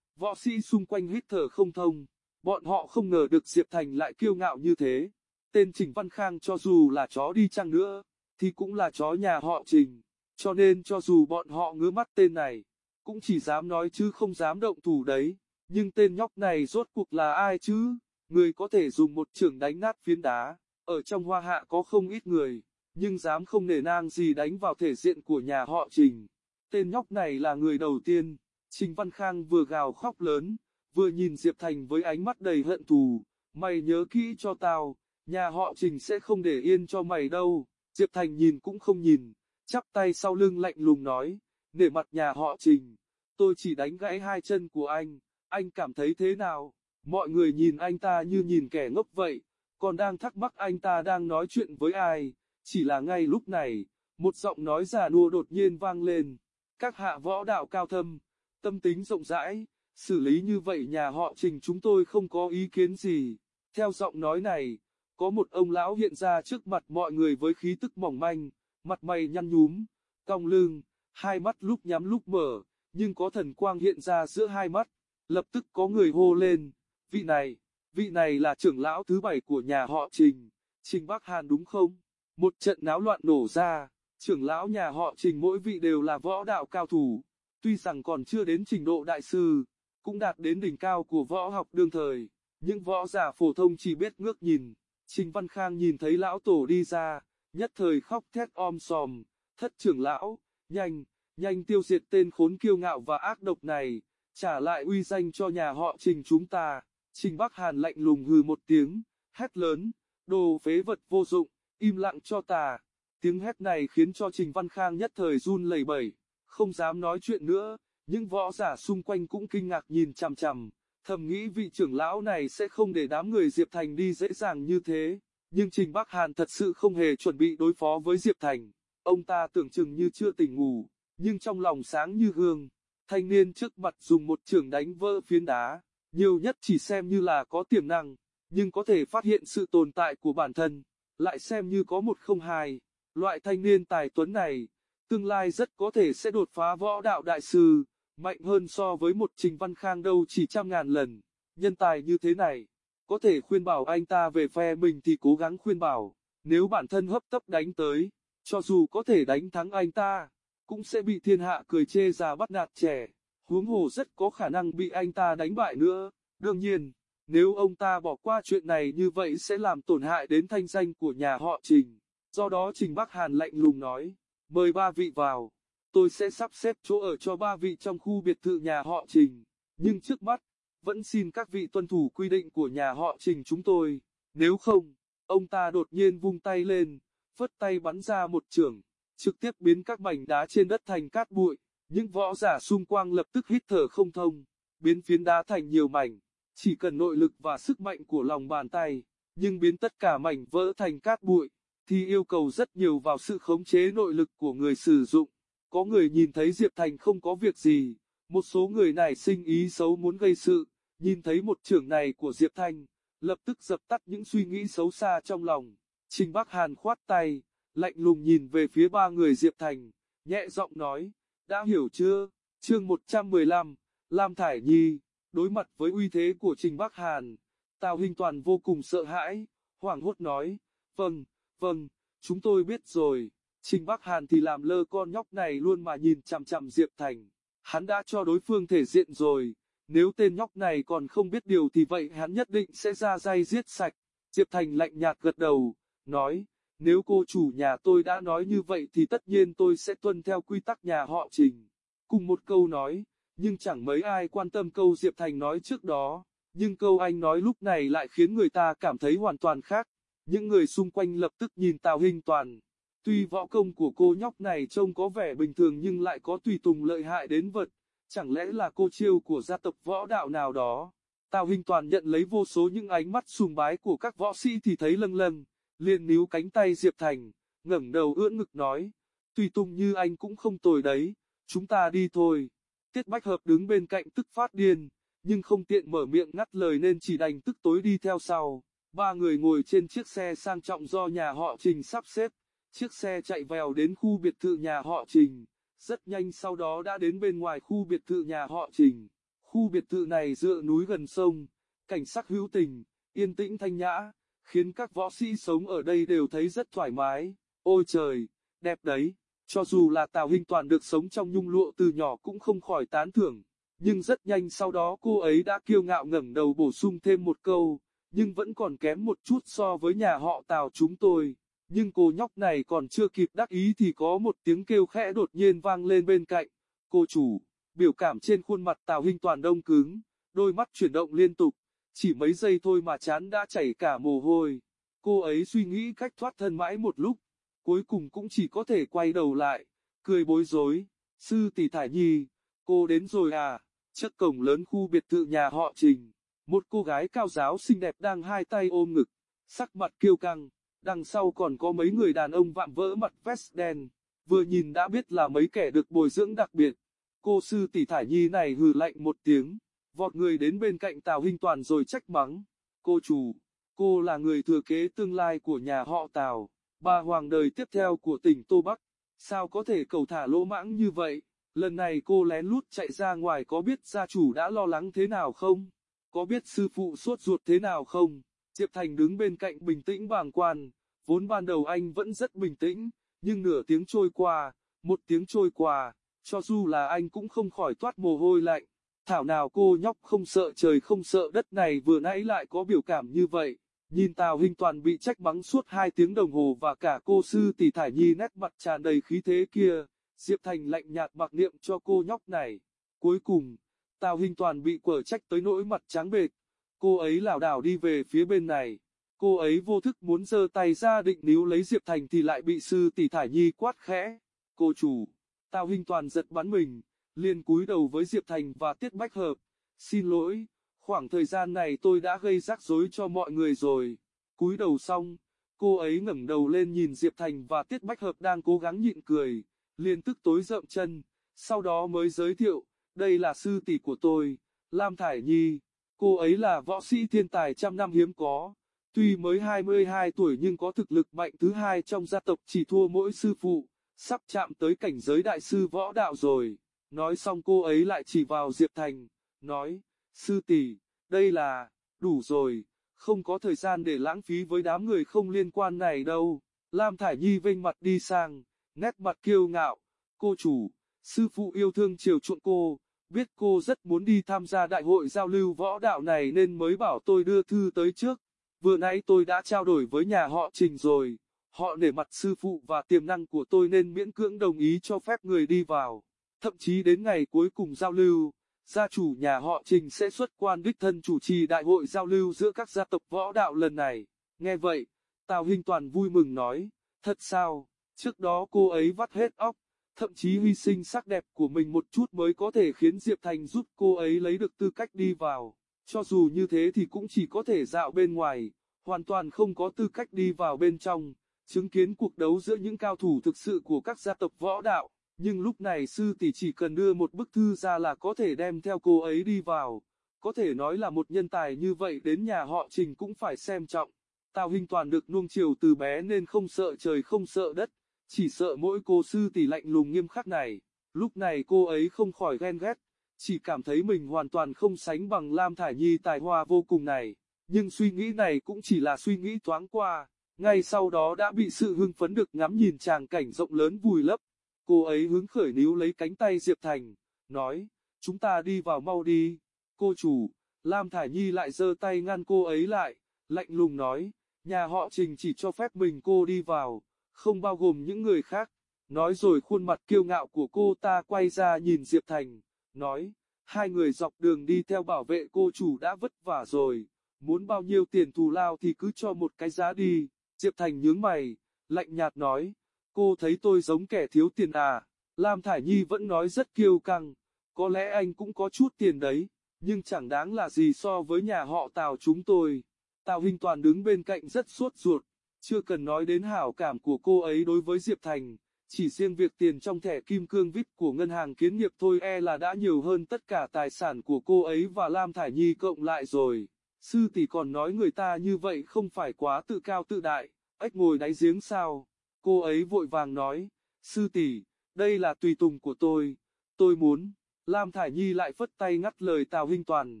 võ sĩ xung quanh hít thở không thông, bọn họ không ngờ được Diệp Thành lại kiêu ngạo như thế, tên Trình Văn Khang cho dù là chó đi chăng nữa, thì cũng là chó nhà họ Trình, cho nên cho dù bọn họ ngứa mắt tên này, cũng chỉ dám nói chứ không dám động thủ đấy, nhưng tên nhóc này rốt cuộc là ai chứ, người có thể dùng một trường đánh nát phiến đá. Ở trong hoa hạ có không ít người, nhưng dám không nể nang gì đánh vào thể diện của nhà họ Trình. Tên nhóc này là người đầu tiên, Trình Văn Khang vừa gào khóc lớn, vừa nhìn Diệp Thành với ánh mắt đầy hận thù, mày nhớ kỹ cho tao, nhà họ Trình sẽ không để yên cho mày đâu. Diệp Thành nhìn cũng không nhìn, chắp tay sau lưng lạnh lùng nói, nể mặt nhà họ Trình, tôi chỉ đánh gãy hai chân của anh, anh cảm thấy thế nào? Mọi người nhìn anh ta như nhìn kẻ ngốc vậy, còn đang thắc mắc anh ta đang nói chuyện với ai, chỉ là ngay lúc này, một giọng nói già nua đột nhiên vang lên, các hạ võ đạo cao thâm, tâm tính rộng rãi, xử lý như vậy nhà họ trình chúng tôi không có ý kiến gì, theo giọng nói này, có một ông lão hiện ra trước mặt mọi người với khí tức mỏng manh, mặt mày nhăn nhúm, cong lưng, hai mắt lúc nhắm lúc mở, nhưng có thần quang hiện ra giữa hai mắt, lập tức có người hô lên, vị này, vị này là trưởng lão thứ bảy của nhà họ Trình, Trình Bắc Hàn đúng không? Một trận náo loạn nổ ra, trưởng lão nhà họ Trình mỗi vị đều là võ đạo cao thủ, tuy rằng còn chưa đến trình độ đại sư, cũng đạt đến đỉnh cao của võ học đương thời, những võ giả phổ thông chỉ biết ngước nhìn. Trình Văn Khang nhìn thấy lão tổ đi ra, nhất thời khóc thét om sòm, thất trưởng lão, nhanh, nhanh tiêu diệt tên khốn kiêu ngạo và ác độc này, trả lại uy danh cho nhà họ Trình chúng ta. Trình Bắc Hàn lạnh lùng hừ một tiếng, hét lớn, đồ phế vật vô dụng, im lặng cho ta. Tiếng hét này khiến cho Trình Văn Khang nhất thời run lẩy bẩy, không dám nói chuyện nữa, những võ giả xung quanh cũng kinh ngạc nhìn chằm chằm, thầm nghĩ vị trưởng lão này sẽ không để đám người Diệp Thành đi dễ dàng như thế. Nhưng Trình Bắc Hàn thật sự không hề chuẩn bị đối phó với Diệp Thành, ông ta tưởng chừng như chưa tỉnh ngủ, nhưng trong lòng sáng như gương. Thanh niên trước mặt dùng một trường đánh vỡ phiến đá, nhiều nhất chỉ xem như là có tiềm năng, nhưng có thể phát hiện sự tồn tại của bản thân, lại xem như có một không hai. Loại thanh niên tài tuấn này, tương lai rất có thể sẽ đột phá võ đạo đại sư, mạnh hơn so với một trình văn khang đâu chỉ trăm ngàn lần. Nhân tài như thế này, có thể khuyên bảo anh ta về phe mình thì cố gắng khuyên bảo, nếu bản thân hấp tấp đánh tới, cho dù có thể đánh thắng anh ta, cũng sẽ bị thiên hạ cười chê già bắt nạt trẻ huống hồ rất có khả năng bị anh ta đánh bại nữa. Đương nhiên, nếu ông ta bỏ qua chuyện này như vậy sẽ làm tổn hại đến thanh danh của nhà họ Trình. Do đó Trình Bắc Hàn lạnh lùng nói, mời ba vị vào, tôi sẽ sắp xếp chỗ ở cho ba vị trong khu biệt thự nhà họ Trình. Nhưng trước mắt, vẫn xin các vị tuân thủ quy định của nhà họ Trình chúng tôi, nếu không, ông ta đột nhiên vung tay lên, phất tay bắn ra một trường, trực tiếp biến các mảnh đá trên đất thành cát bụi. Những võ giả xung quanh lập tức hít thở không thông, biến phiến đá thành nhiều mảnh, chỉ cần nội lực và sức mạnh của lòng bàn tay, nhưng biến tất cả mảnh vỡ thành cát bụi, thì yêu cầu rất nhiều vào sự khống chế nội lực của người sử dụng. Có người nhìn thấy Diệp Thành không có việc gì, một số người này sinh ý xấu muốn gây sự, nhìn thấy một trưởng này của Diệp Thành, lập tức dập tắt những suy nghĩ xấu xa trong lòng. Trình Bắc Hàn khoát tay, lạnh lùng nhìn về phía ba người Diệp Thành, nhẹ giọng nói, đã hiểu chưa? Chương 115, Lam Thải Nhi, đối mặt với uy thế của Trình Bắc Hàn, Tào Hình Toàn vô cùng sợ hãi, hoảng hốt nói, vâng, vâng, chúng tôi biết rồi. Trình Bắc Hàn thì làm lơ con nhóc này luôn mà nhìn chằm chằm Diệp Thành. Hắn đã cho đối phương thể diện rồi, nếu tên nhóc này còn không biết điều thì vậy hắn nhất định sẽ ra dây giết sạch. Diệp Thành lạnh nhạt gật đầu, nói, nếu cô chủ nhà tôi đã nói như vậy thì tất nhiên tôi sẽ tuân theo quy tắc nhà họ Trình. Cùng một câu nói, nhưng chẳng mấy ai quan tâm câu Diệp Thành nói trước đó, nhưng câu anh nói lúc này lại khiến người ta cảm thấy hoàn toàn khác. Những người xung quanh lập tức nhìn Tào Hinh Toàn. Tuy võ công của cô nhóc này trông có vẻ bình thường nhưng lại có tùy tùng lợi hại đến vật, chẳng lẽ là cô chiêu của gia tộc võ đạo nào đó. Tào Hinh Toàn nhận lấy vô số những ánh mắt sùng bái của các võ sĩ thì thấy lâng lâng, liền níu cánh tay Diệp Thành, ngẩng đầu ưỡn ngực nói, tùy tùng như anh cũng không tồi đấy, chúng ta đi thôi. Tiết Bách Hợp đứng bên cạnh tức phát điên, nhưng không tiện mở miệng ngắt lời nên chỉ đành tức tối đi theo sau. Ba người ngồi trên chiếc xe sang trọng do nhà họ Trình sắp xếp, chiếc xe chạy vèo đến khu biệt thự nhà họ Trình, rất nhanh sau đó đã đến bên ngoài khu biệt thự nhà họ Trình. Khu biệt thự này dựa núi gần sông, cảnh sắc hữu tình, yên tĩnh thanh nhã, khiến các võ sĩ sống ở đây đều thấy rất thoải mái. Ôi trời, đẹp đấy, cho dù là Tào Hinh Toàn được sống trong nhung lụa từ nhỏ cũng không khỏi tán thưởng. Nhưng rất nhanh sau đó cô ấy đã kiêu ngạo ngẩng đầu bổ sung thêm một câu, nhưng vẫn còn kém một chút so với nhà họ Tào chúng tôi. Nhưng cô nhóc này còn chưa kịp đắc ý thì có một tiếng kêu khẽ đột nhiên vang lên bên cạnh. Cô chủ, biểu cảm trên khuôn mặt Tào Hinh toàn đông cứng, đôi mắt chuyển động liên tục, chỉ mấy giây thôi mà chán đã chảy cả mồ hôi. Cô ấy suy nghĩ cách thoát thân mãi một lúc, cuối cùng cũng chỉ có thể quay đầu lại, cười bối rối. Sư tỷ Thải Nhi, cô đến rồi à? Trước cổng lớn khu biệt thự nhà họ Trình, một cô gái cao giáo xinh đẹp đang hai tay ôm ngực, sắc mặt kiêu căng, đằng sau còn có mấy người đàn ông vạm vỡ mặt vest đen, vừa nhìn đã biết là mấy kẻ được bồi dưỡng đặc biệt. Cô sư tỷ Thải Nhi này hừ lạnh một tiếng, vọt người đến bên cạnh Tào Hinh Toàn rồi trách mắng. Cô chủ, cô là người thừa kế tương lai của nhà họ Tào, bà hoàng đời tiếp theo của tỉnh Tô Bắc. Sao có thể cầu thả lỗ mãng như vậy? Lần này cô lén lút chạy ra ngoài có biết gia chủ đã lo lắng thế nào không? Có biết sư phụ suốt ruột thế nào không? Diệp Thành đứng bên cạnh bình tĩnh bàng quan, vốn ban đầu anh vẫn rất bình tĩnh, nhưng nửa tiếng trôi qua, một tiếng trôi qua, cho dù là anh cũng không khỏi toát mồ hôi lạnh. Thảo nào cô nhóc không sợ trời không sợ đất này vừa nãy lại có biểu cảm như vậy. Nhìn Tào Hình Toàn bị trách mắng suốt hai tiếng đồng hồ và cả cô sư tỷ Thải Nhi nét mặt tràn đầy khí thế kia, Diệp Thành lạnh nhạt mặc niệm cho cô nhóc này. Cuối cùng, Tào Hình Toàn bị quở trách tới nỗi mặt trắng bệch. Cô ấy lảo đảo đi về phía bên này. Cô ấy vô thức muốn giơ tay ra định níu lấy Diệp Thành thì lại bị sư tỷ Thải Nhi quát khẽ. Cô chủ, Tào Hình Toàn giật bắn mình, liền cúi đầu với Diệp Thành và Tiết Bách Hợp. Xin lỗi, khoảng thời gian này tôi đã gây rắc rối cho mọi người rồi. Cúi đầu xong, cô ấy ngẩng đầu lên nhìn Diệp Thành và Tiết Bách Hợp đang cố gắng nhịn cười, liền tức tối rậm chân, sau đó mới giới thiệu, đây là sư tỷ của tôi, Lam Thải Nhi. Cô ấy là võ sĩ thiên tài trăm năm hiếm có, tuy mới 22 tuổi nhưng có thực lực mạnh thứ hai trong gia tộc chỉ thua mỗi sư phụ, sắp chạm tới cảnh giới đại sư võ đạo rồi. Nói xong cô ấy lại chỉ vào Diệp Thành, nói, sư tỷ, đây là, đủ rồi, không có thời gian để lãng phí với đám người không liên quan này đâu. Lam Thải Nhi vênh mặt đi sang, nét mặt kiêu ngạo, cô chủ, sư phụ yêu thương chiều chuộng cô, biết cô rất muốn đi tham gia đại hội giao lưu võ đạo này nên mới bảo tôi đưa thư tới trước. Vừa nãy tôi đã trao đổi với nhà họ Trình rồi, họ nể mặt sư phụ và tiềm năng của tôi nên miễn cưỡng đồng ý cho phép người đi vào. Thậm chí đến ngày cuối cùng giao lưu, gia chủ nhà họ Trình sẽ xuất quan đích thân chủ trì đại hội giao lưu giữa các gia tộc võ đạo lần này. Nghe vậy, Tào Hinh Toàn vui mừng nói, thật sao, trước đó cô ấy vắt hết óc, thậm chí hy sinh sắc đẹp của mình một chút mới có thể khiến Diệp Thành giúp cô ấy lấy được tư cách đi vào. Cho dù như thế thì cũng chỉ có thể dạo bên ngoài, hoàn toàn không có tư cách đi vào bên trong, chứng kiến cuộc đấu giữa những cao thủ thực sự của các gia tộc võ đạo. Nhưng lúc này sư tỷ chỉ cần đưa một bức thư ra là có thể đem theo cô ấy đi vào. Có thể nói là một nhân tài như vậy đến nhà họ Trình cũng phải xem trọng. Tào Hình Toàn được nuông chiều từ bé nên không sợ trời không sợ đất, chỉ sợ mỗi cô sư tỷ lạnh lùng nghiêm khắc này. Lúc này cô ấy không khỏi ghen ghét, chỉ cảm thấy mình hoàn toàn không sánh bằng Lam Thải Nhi tài hoa vô cùng này. Nhưng suy nghĩ này cũng chỉ là suy nghĩ thoáng qua, ngay sau đó đã bị sự hưng phấn được ngắm nhìn tràng cảnh rộng lớn vùi lấp. Cô ấy hứng khởi níu lấy cánh tay Diệp Thành, nói, chúng ta đi vào mau đi. Cô chủ, Lam Thải Nhi lại giơ tay ngăn cô ấy lại, lạnh lùng nói, nhà họ Trình chỉ cho phép mình cô đi vào, không bao gồm những người khác. Nói rồi khuôn mặt kiêu ngạo của cô ta quay ra nhìn Diệp Thành, nói, Hai người dọc đường đi theo bảo vệ cô chủ đã vất vả rồi, muốn bao nhiêu tiền thù lao thì cứ cho một cái giá đi. Diệp Thành nhướng mày, lạnh nhạt nói, cô thấy tôi giống kẻ thiếu tiền à, Lam Thải Nhi vẫn nói rất kiêu căng, có lẽ anh cũng có chút tiền đấy, nhưng chẳng đáng là gì so với nhà họ Tào chúng tôi. Tào Hình Toàn đứng bên cạnh rất suốt ruột, chưa cần nói đến hảo cảm của cô ấy đối với Diệp Thành, chỉ riêng việc tiền trong thẻ kim cương vip của ngân hàng kiến nghiệp thôi e là đã nhiều hơn tất cả tài sản của cô ấy và Lam Thải Nhi cộng lại rồi. Sư tỷ còn nói người ta như vậy không phải quá tự cao tự đại, ếch ngồi đáy giếng sao. Cô ấy vội vàng nói, sư tỷ, đây là tùy tùng của tôi, tôi muốn. Lam Thải Nhi lại phất tay ngắt lời Tào Hinh Toàn,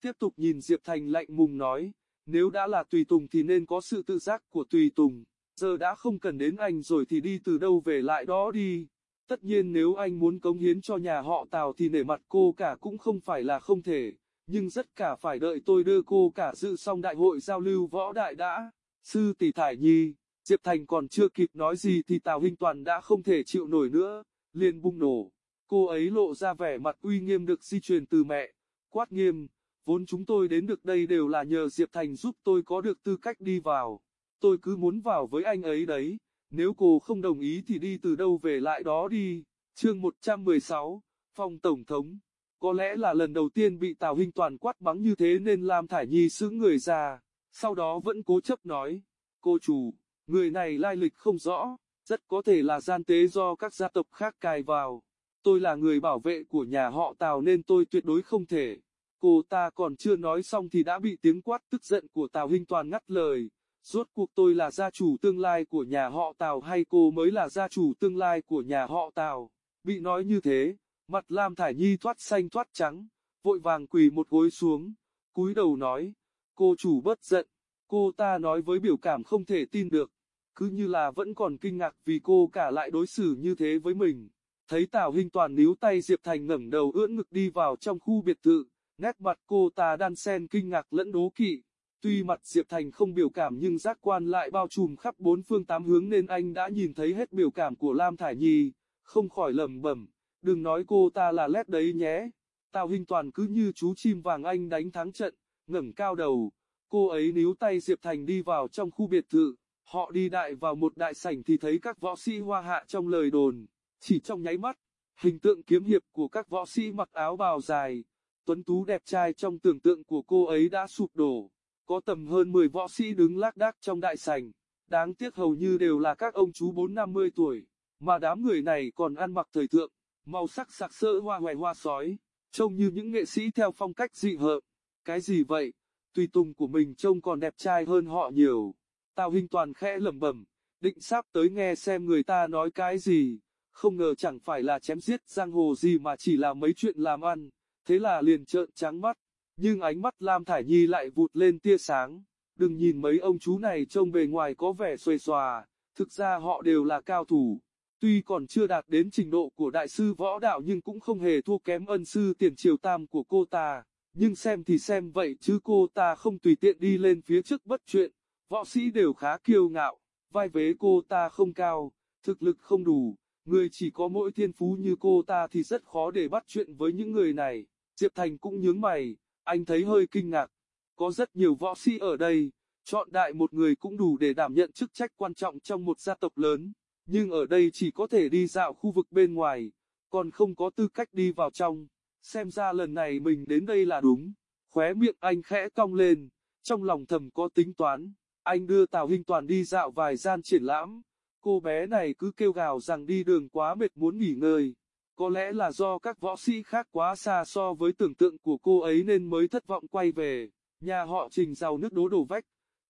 tiếp tục nhìn Diệp Thành lạnh mùng nói, nếu đã là tùy tùng thì nên có sự tự giác của tùy tùng, giờ đã không cần đến anh rồi thì đi từ đâu về lại đó đi. Tất nhiên nếu anh muốn cống hiến cho nhà họ Tào thì nể mặt cô cả cũng không phải là không thể, nhưng rất cả phải đợi tôi đưa cô cả dự xong đại hội giao lưu võ đại đã. Sư tỷ Thải Nhi, Diệp Thành còn chưa kịp nói gì thì Tào Hinh Toàn đã không thể chịu nổi nữa, liền bung nổ. Cô ấy lộ ra vẻ mặt uy nghiêm được di truyền từ mẹ, quát nghiêm, vốn chúng tôi đến được đây đều là nhờ Diệp Thành giúp tôi có được tư cách đi vào. Tôi cứ muốn vào với anh ấy đấy, nếu cô không đồng ý thì đi từ đâu về lại đó đi. Chương 116, Phòng Tổng thống Có lẽ là lần đầu tiên bị Tào Hinh Toàn quát mắng như thế nên Lam Thải Nhi sững người ra, sau đó vẫn cố chấp nói, cô chủ, người này lai lịch không rõ, rất có thể là gian tế do các gia tộc khác cài vào. Tôi là người bảo vệ của nhà họ Tào nên tôi tuyệt đối không thể. Cô ta còn chưa nói xong thì đã bị tiếng quát tức giận của Tào Hinh Toàn ngắt lời. Rốt cuộc tôi là gia chủ tương lai của nhà họ Tào hay cô mới là gia chủ tương lai của nhà họ Tào? Bị nói như thế, mặt Lam Thải Nhi thoát xanh thoát trắng, vội vàng quỳ một gối xuống, cúi đầu nói, cô chủ bất giận, cô ta nói với biểu cảm không thể tin được, cứ như là vẫn còn kinh ngạc vì cô cả lại đối xử như thế với mình. Thấy Tào Hinh Toàn níu tay Diệp Thành ngẩng đầu ưỡn ngực đi vào trong khu biệt thự, nét mặt cô ta đan sen kinh ngạc lẫn đố kỵ. Tuy mặt Diệp Thành không biểu cảm nhưng giác quan lại bao trùm khắp bốn phương tám hướng nên anh đã nhìn thấy hết biểu cảm của Lam Thải Nhi, không khỏi lẩm bẩm, đừng nói cô ta là lét đấy nhé. Tào Hinh Toàn cứ như chú chim vàng anh đánh thắng trận, ngẩng cao đầu, cô ấy níu tay Diệp Thành đi vào trong khu biệt thự, họ đi đại vào một đại sảnh thì thấy các võ sĩ hoa hạ trong lời đồn, chỉ trong nháy mắt, hình tượng kiếm hiệp của các võ sĩ mặc áo bào dài, tuấn tú đẹp trai trong tưởng tượng của cô ấy đã sụp đổ. Có tầm hơn 10 võ sĩ đứng lác đác trong đại sảnh, đáng tiếc hầu như đều là các ông chú 4-50 tuổi, mà đám người này còn ăn mặc thời thượng, màu sắc sặc sỡ hoa hoè hoa sói, trông như những nghệ sĩ theo phong cách dị hợm. Cái gì vậy? Tùy tùng của mình trông còn đẹp trai hơn họ nhiều. Tào Hinh Toàn khẽ lẩm bẩm, định sắp tới nghe xem người ta nói cái gì. Không ngờ chẳng phải là chém giết giang hồ gì mà chỉ là mấy chuyện làm ăn, thế là liền trợn trắng mắt, nhưng ánh mắt Lam Thải Nhi lại vụt lên tia sáng, đừng nhìn mấy ông chú này trông bề ngoài có vẻ xuề xòa, thực ra họ đều là cao thủ, tuy còn chưa đạt đến trình độ của đại sư võ đạo nhưng cũng không hề thua kém ân sư tiền triều tam của cô ta, nhưng xem thì xem vậy chứ cô ta không tùy tiện đi lên phía trước bất chuyện, võ sĩ đều khá kiêu ngạo, vai vế cô ta không cao, thực lực không đủ Người chỉ có mỗi thiên phú như cô ta thì rất khó để bắt chuyện với những người này. Diệp Thành cũng nhướng mày, anh thấy hơi kinh ngạc. Có rất nhiều võ sĩ ở đây, chọn đại một người cũng đủ để đảm nhận chức trách quan trọng trong một gia tộc lớn. Nhưng ở đây chỉ có thể đi dạo khu vực bên ngoài, còn không có tư cách đi vào trong. Xem ra lần này mình đến đây là đúng. Khóe miệng anh khẽ cong lên, trong lòng thầm có tính toán. Anh đưa Tào Hinh Toàn đi dạo vài gian triển lãm, Cô bé này cứ kêu gào rằng đi đường quá mệt muốn nghỉ ngơi. Có lẽ là do các võ sĩ khác quá xa so với tưởng tượng của cô ấy nên mới thất vọng quay về. Nhà họ trình giàu nước đố đổ vách.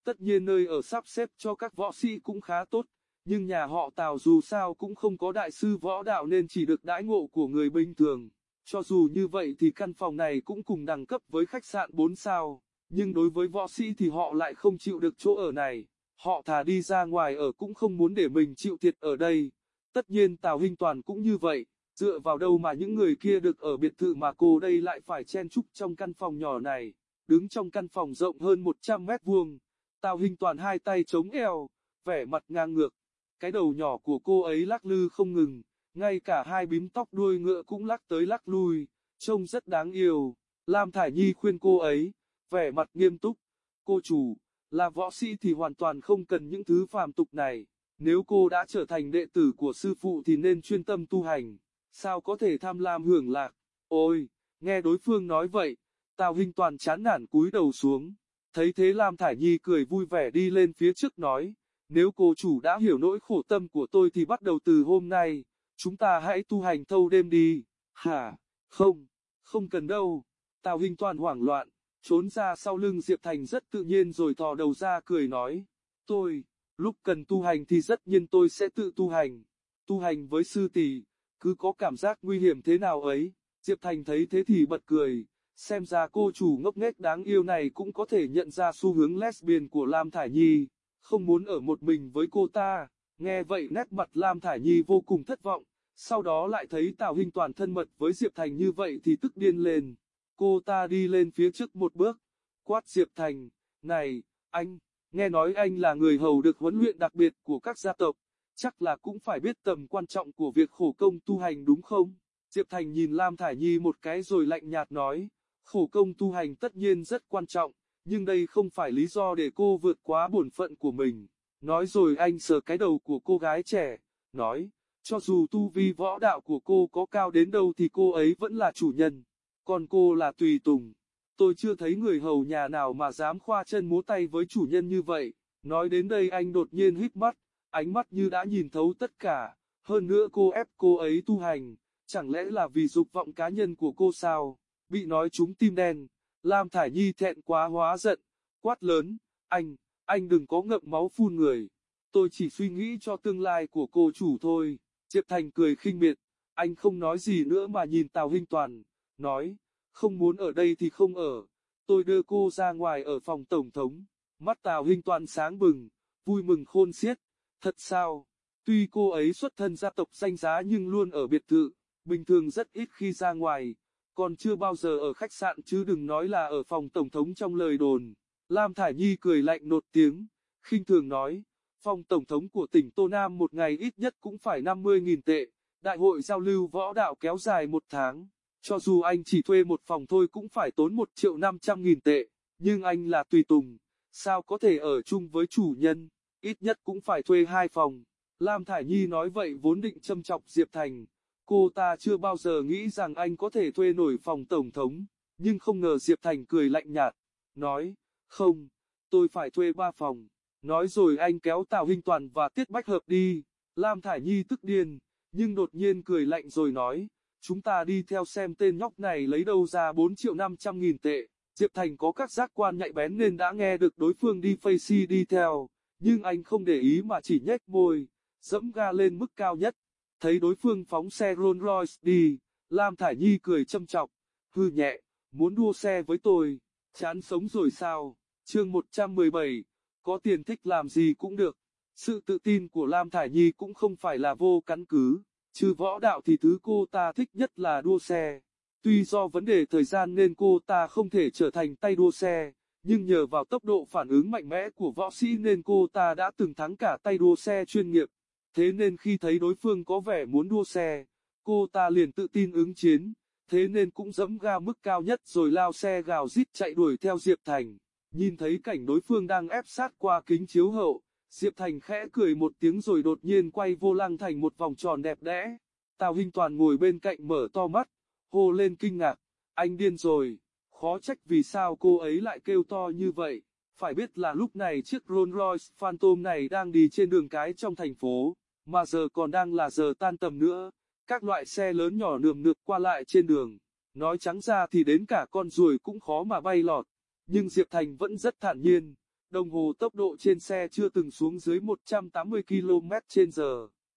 Tất nhiên nơi ở sắp xếp cho các võ sĩ cũng khá tốt. Nhưng nhà họ Tào dù sao cũng không có đại sư võ đạo nên chỉ được đãi ngộ của người bình thường. Cho dù như vậy thì căn phòng này cũng cùng đẳng cấp với khách sạn 4 sao. Nhưng đối với võ sĩ thì họ lại không chịu được chỗ ở này. Họ thà đi ra ngoài ở cũng không muốn để mình chịu thiệt ở đây. Tất nhiên Tào Hinh Toàn cũng như vậy, dựa vào đâu mà những người kia được ở biệt thự mà cô đây lại phải chen chúc trong căn phòng nhỏ này. Đứng trong căn phòng rộng hơn 100 mét vuông, Tào Hinh Toàn hai tay chống eo, vẻ mặt ngang ngược. Cái đầu nhỏ của cô ấy lắc lư không ngừng, ngay cả hai bím tóc đuôi ngựa cũng lắc tới lắc lui, trông rất đáng yêu. Lam Thải Nhi khuyên cô ấy, vẻ mặt nghiêm túc, cô chủ, là võ sĩ thì hoàn toàn không cần những thứ phàm tục này, nếu cô đã trở thành đệ tử của sư phụ thì nên chuyên tâm tu hành, sao có thể tham lam hưởng lạc, ôi, nghe đối phương nói vậy, Tào Hinh Toàn chán nản cúi đầu xuống, thấy thế Lam Thải Nhi cười vui vẻ đi lên phía trước nói, nếu cô chủ đã hiểu nỗi khổ tâm của tôi thì bắt đầu từ hôm nay, chúng ta hãy tu hành thâu đêm đi, hả, không, không cần đâu, Tào Hinh Toàn hoảng loạn, trốn ra sau lưng Diệp Thành rất tự nhiên rồi thò đầu ra cười nói, tôi, lúc cần tu hành thì rất nhiên tôi sẽ tự tu hành, tu hành với sư tỷ, cứ có cảm giác nguy hiểm thế nào ấy, Diệp Thành thấy thế thì bật cười, xem ra cô chủ ngốc nghếch đáng yêu này cũng có thể nhận ra xu hướng lesbian của Lam Thải Nhi, không muốn ở một mình với cô ta, nghe vậy nét mặt Lam Thải Nhi vô cùng thất vọng, sau đó lại thấy Tào Hinh Toàn thân mật với Diệp Thành như vậy thì tức điên lên. Cô ta đi lên phía trước một bước, quát Diệp Thành, này, anh, nghe nói anh là người hầu được huấn luyện đặc biệt của các gia tộc, chắc là cũng phải biết tầm quan trọng của việc khổ công tu hành đúng không? Diệp Thành nhìn Lam Thải Nhi một cái rồi lạnh nhạt nói, khổ công tu hành tất nhiên rất quan trọng, nhưng đây không phải lý do để cô vượt quá bổn phận của mình. Nói rồi anh sờ cái đầu của cô gái trẻ, nói, cho dù tu vi võ đạo của cô có cao đến đâu thì cô ấy vẫn là chủ nhân còn cô là tùy tùng. Tôi chưa thấy người hầu nhà nào mà dám khoa chân múa tay với chủ nhân như vậy. Nói đến đây anh đột nhiên hít mắt, ánh mắt như đã nhìn thấu tất cả. Hơn nữa cô ép cô ấy tu hành, chẳng lẽ là vì dục vọng cá nhân của cô sao? Bị nói trúng tim đen, Lam Thải Nhi thẹn quá hóa giận, quát lớn, anh, anh đừng có ngậm máu phun người. Tôi chỉ suy nghĩ cho tương lai của cô chủ thôi. Diệp Thành cười khinh miệt, anh không nói gì nữa mà nhìn Tào Hinh Toàn nói, không muốn ở đây thì không ở, tôi đưa cô ra ngoài ở phòng tổng thống, mắt Tào Hinh Toàn sáng bừng, vui mừng khôn xiết, thật sao, tuy cô ấy xuất thân gia tộc danh giá nhưng luôn ở biệt thự, bình thường rất ít khi ra ngoài, còn chưa bao giờ ở khách sạn chứ đừng nói là ở phòng tổng thống trong lời đồn. Lam Thải Nhi cười lạnh nột tiếng, khinh thường nói, phòng tổng thống của tỉnh Tô Nam một ngày ít nhất cũng phải 50.000 tệ, đại hội giao lưu võ đạo kéo dài một tháng. Cho dù anh chỉ thuê một phòng thôi cũng phải tốn 1 triệu 500 nghìn tệ, nhưng anh là tùy tùng, sao có thể ở chung với chủ nhân, ít nhất cũng phải thuê hai phòng. Lam Thải Nhi nói vậy vốn định châm chọc Diệp Thành, cô ta chưa bao giờ nghĩ rằng anh có thể thuê nổi phòng tổng thống, nhưng không ngờ Diệp Thành cười lạnh nhạt, nói, không, tôi phải thuê ba phòng. Nói rồi anh kéo Tào Hinh Toàn và Tiết Bách Hợp đi, Lam Thải Nhi tức điên, nhưng đột nhiên cười lạnh rồi nói, chúng ta đi theo xem tên nhóc này lấy đâu ra 4 triệu 500 nghìn tệ. Diệp Thành có các giác quan nhạy bén nên đã nghe được đối phương đi face đi theo, nhưng anh không để ý mà chỉ nhếch môi, dẫm ga lên mức cao nhất. Thấy đối phương phóng xe Rolls Royce đi, Lam Thải Nhi cười châm chọc, hư nhẹ, muốn đua xe với tôi, chán sống rồi sao? Chương 117, có tiền thích làm gì cũng được. Sự tự tin của Lam Thải Nhi cũng không phải là vô căn cứ. Trừ võ đạo thì thứ cô ta thích nhất là đua xe. Tuy do vấn đề thời gian nên cô ta không thể trở thành tay đua xe, nhưng nhờ vào tốc độ phản ứng mạnh mẽ của võ sĩ nên cô ta đã từng thắng cả tay đua xe chuyên nghiệp. Thế nên khi thấy đối phương có vẻ muốn đua xe, cô ta liền tự tin ứng chiến, thế nên cũng dẫm ga mức cao nhất rồi lao xe gào rít chạy đuổi theo Diệp Thành. Nhìn thấy cảnh đối phương đang ép sát qua kính chiếu hậu, Diệp Thành khẽ cười một tiếng rồi đột nhiên quay vô lăng thành một vòng tròn đẹp đẽ. Tào Hinh Toàn ngồi bên cạnh mở to mắt, hô lên kinh ngạc, anh điên rồi, khó trách vì sao cô ấy lại kêu to như vậy. Phải biết là lúc này chiếc Rolls Royce Phantom này đang đi trên đường cái trong thành phố, mà giờ còn đang là giờ tan tầm nữa. Các loại xe lớn nhỏ nườm nượp qua lại trên đường. Nói trắng ra thì đến cả con ruồi cũng khó mà bay lọt. Nhưng Diệp Thành vẫn rất thản nhiên. Đồng hồ tốc độ trên xe chưa từng xuống dưới 180 km h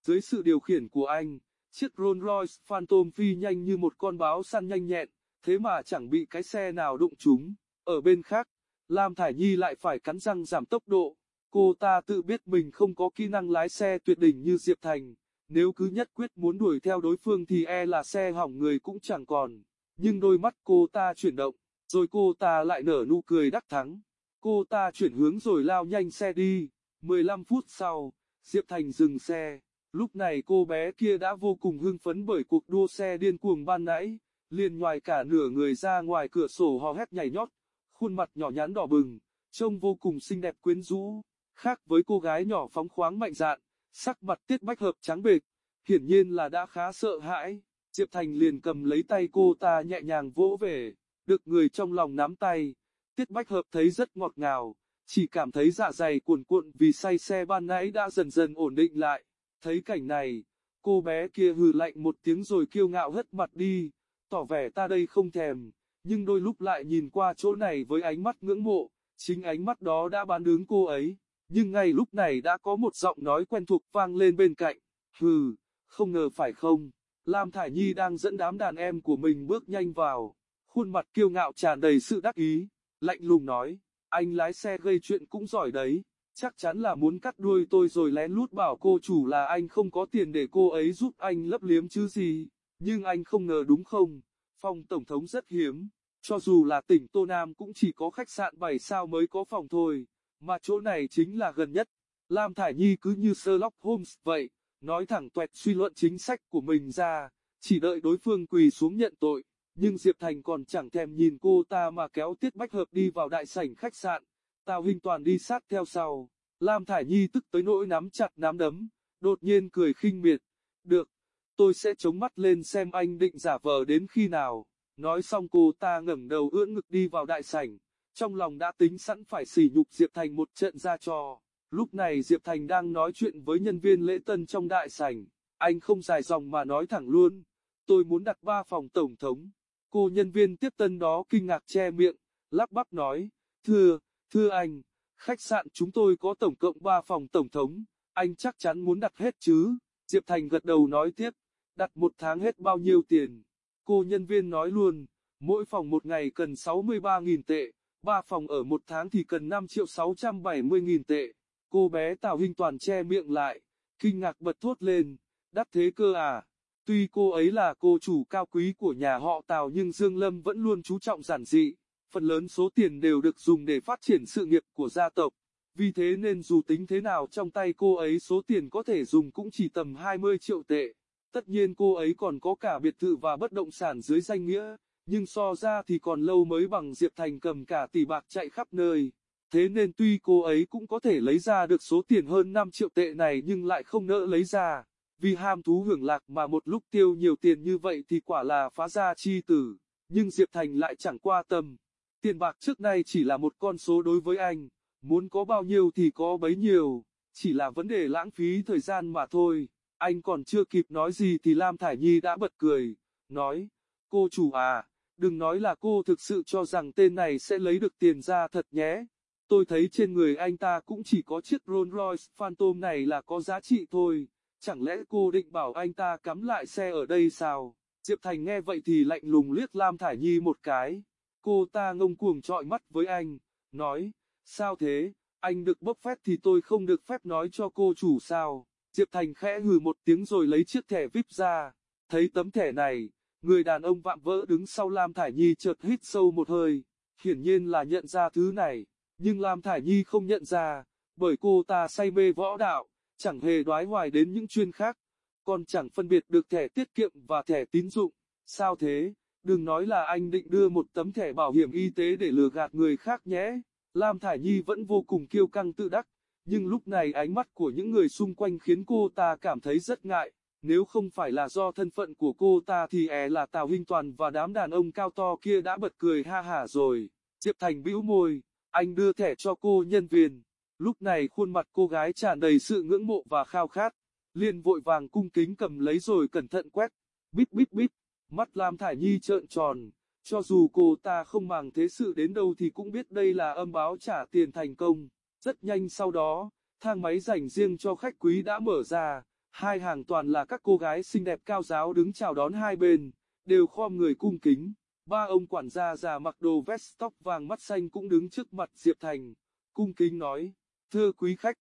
Dưới sự điều khiển của anh, chiếc Rolls Royce Phantom phi nhanh như một con báo săn nhanh nhẹn, thế mà chẳng bị cái xe nào đụng trúng. Ở bên khác, Lam Thải Nhi lại phải cắn răng giảm tốc độ. Cô ta tự biết mình không có kỹ năng lái xe tuyệt đỉnh như Diệp Thành. Nếu cứ nhất quyết muốn đuổi theo đối phương thì e là xe hỏng người cũng chẳng còn. Nhưng đôi mắt cô ta chuyển động, rồi cô ta lại nở nụ cười đắc thắng. Cô ta chuyển hướng rồi lao nhanh xe đi. 15 phút sau, Diệp Thành dừng xe. Lúc này cô bé kia đã vô cùng hưng phấn bởi cuộc đua xe điên cuồng ban nãy. liền ngoài cả nửa người ra ngoài cửa sổ hò hét nhảy nhót, khuôn mặt nhỏ nhắn đỏ bừng, trông vô cùng xinh đẹp quyến rũ, khác với cô gái nhỏ phóng khoáng mạnh dạn, sắc mặt tiết bách hợp trắng bệch, hiển nhiên là đã khá sợ hãi. Diệp Thành liền cầm lấy tay cô ta nhẹ nhàng vỗ về, được người trong lòng nắm tay, tiết bách hợp thấy rất ngọt ngào, chỉ cảm thấy dạ dày cuồn cuộn vì say xe ban nãy đã dần dần ổn định lại. Thấy cảnh này, cô bé kia hừ lạnh một tiếng rồi kiêu ngạo hất mặt đi, tỏ vẻ ta đây không thèm, nhưng đôi lúc lại nhìn qua chỗ này với ánh mắt ngưỡng mộ, chính ánh mắt đó đã bán đứng cô ấy. Nhưng ngay lúc này đã có một giọng nói quen thuộc vang lên bên cạnh, hừ, không ngờ phải không, Lam Thải Nhi đang dẫn đám đàn em của mình bước nhanh vào, khuôn mặt kiêu ngạo tràn đầy sự đắc ý, lạnh lùng nói, anh lái xe gây chuyện cũng giỏi đấy, chắc chắn là muốn cắt đuôi tôi rồi lén lút bảo cô chủ là anh không có tiền để cô ấy giúp anh lấp liếm chứ gì, nhưng anh không ngờ đúng không, phòng tổng thống rất hiếm, cho dù là tỉnh Tô Nam cũng chỉ có khách sạn 7 sao mới có phòng thôi, mà chỗ này chính là gần nhất. Lam Thải Nhi cứ như Sherlock Holmes vậy, nói thẳng tuẹt suy luận chính sách của mình ra, chỉ đợi đối phương quỳ xuống nhận tội. Nhưng Diệp Thành còn chẳng thèm nhìn cô ta mà kéo Tiết Bách Hợp đi vào đại sảnh khách sạn, Tào Hinh Toàn đi sát theo sau. Lam Thải Nhi tức tới nỗi nắm chặt nắm đấm, đột nhiên cười khinh miệt. Được, tôi sẽ chống mắt lên xem anh định giả vờ đến khi nào. Nói xong cô ta ngẩng đầu ưỡn ngực đi vào đại sảnh, trong lòng đã tính sẵn phải sỉ nhục Diệp Thành một trận ra trò. Lúc này Diệp Thành đang nói chuyện với nhân viên lễ tân trong đại sảnh, anh không dài dòng mà nói thẳng luôn, tôi muốn đặt ba phòng tổng thống. Cô nhân viên tiếp tân đó kinh ngạc che miệng, lắp bắp nói, thưa, thưa anh, khách sạn chúng tôi có tổng cộng 3 phòng tổng thống, anh chắc chắn muốn đặt hết chứ. Diệp Thành gật đầu nói tiếp, đặt một tháng hết bao nhiêu tiền. Cô nhân viên nói luôn, mỗi phòng một ngày cần 63.000 tệ, ba phòng ở một tháng thì cần 5 triệu 670.000 tệ. Cô bé Tào Hinh Toàn che miệng lại, kinh ngạc bật thốt lên, đắt thế cơ à. Tuy cô ấy là cô chủ cao quý của nhà họ Tào nhưng Dương Lâm vẫn luôn chú trọng giản dị, phần lớn số tiền đều được dùng để phát triển sự nghiệp của gia tộc. Vì thế nên dù tính thế nào trong tay cô ấy số tiền có thể dùng cũng chỉ tầm 20 triệu tệ. Tất nhiên cô ấy còn có cả biệt thự và bất động sản dưới danh nghĩa, nhưng so ra thì còn lâu mới bằng Diệp Thành cầm cả tỷ bạc chạy khắp nơi. Thế nên tuy cô ấy cũng có thể lấy ra được số tiền hơn 5 triệu tệ này nhưng lại không nỡ lấy ra. Vì ham thú hưởng lạc mà một lúc tiêu nhiều tiền như vậy thì quả là phá gia chi tử. Nhưng Diệp Thành lại chẳng qua tâm. Tiền bạc trước nay chỉ là một con số đối với anh. Muốn có bao nhiêu thì có bấy nhiêu. Chỉ là vấn đề lãng phí thời gian mà thôi. Anh còn chưa kịp nói gì thì Lam Thải Nhi đã bật cười. Nói, cô chủ à, đừng nói là cô thực sự cho rằng tên này sẽ lấy được tiền ra thật nhé. Tôi thấy trên người anh ta cũng chỉ có chiếc Rolls Royce Phantom này là có giá trị thôi. Chẳng lẽ cô định bảo anh ta cắm lại xe ở đây sao? Diệp Thành nghe vậy thì lạnh lùng liếc Lam Thải Nhi một cái. Cô ta ngông cuồng trọi mắt với anh, nói, sao thế, anh được bốc phép thì tôi không được phép nói cho cô chủ sao? Diệp Thành khẽ hừ một tiếng rồi lấy chiếc thẻ VIP ra. Thấy tấm thẻ này, người đàn ông vạm vỡ đứng sau Lam Thải Nhi chợt hít sâu một hơi, hiển nhiên là nhận ra thứ này. Nhưng Lam Thải Nhi không nhận ra, bởi cô ta say mê võ đạo, chẳng hề đoái hoài đến những chuyên khác, còn chẳng phân biệt được thẻ tiết kiệm và thẻ tín dụng. Sao thế? Đừng nói là anh định đưa một tấm thẻ bảo hiểm y tế để lừa gạt người khác nhé. Lam Thải Nhi vẫn vô cùng kiêu căng tự đắc, nhưng lúc này ánh mắt của những người xung quanh khiến cô ta cảm thấy rất ngại. Nếu không phải là do thân phận của cô ta thì é e là Tào Hinh Toàn và đám đàn ông cao to kia đã bật cười ha hả rồi. Diệp Thành bĩu môi, anh đưa thẻ cho cô nhân viên. Lúc này khuôn mặt cô gái tràn đầy sự ngưỡng mộ và khao khát. liền vội vàng cung kính cầm lấy rồi cẩn thận quét. Bíp bíp bíp, mắt Lam Thải Nhi trợn tròn. Cho dù cô ta không màng thế sự đến đâu thì cũng biết đây là âm báo trả tiền thành công. Rất nhanh sau đó, thang máy dành riêng cho khách quý đã mở ra. Hai hàng toàn là các cô gái xinh đẹp cao giáo đứng chào đón hai bên, đều khom người cung kính. Ba ông quản gia già mặc đồ vest tóc vàng mắt xanh cũng đứng trước mặt Diệp Thành, cung kính nói, thưa quý khách,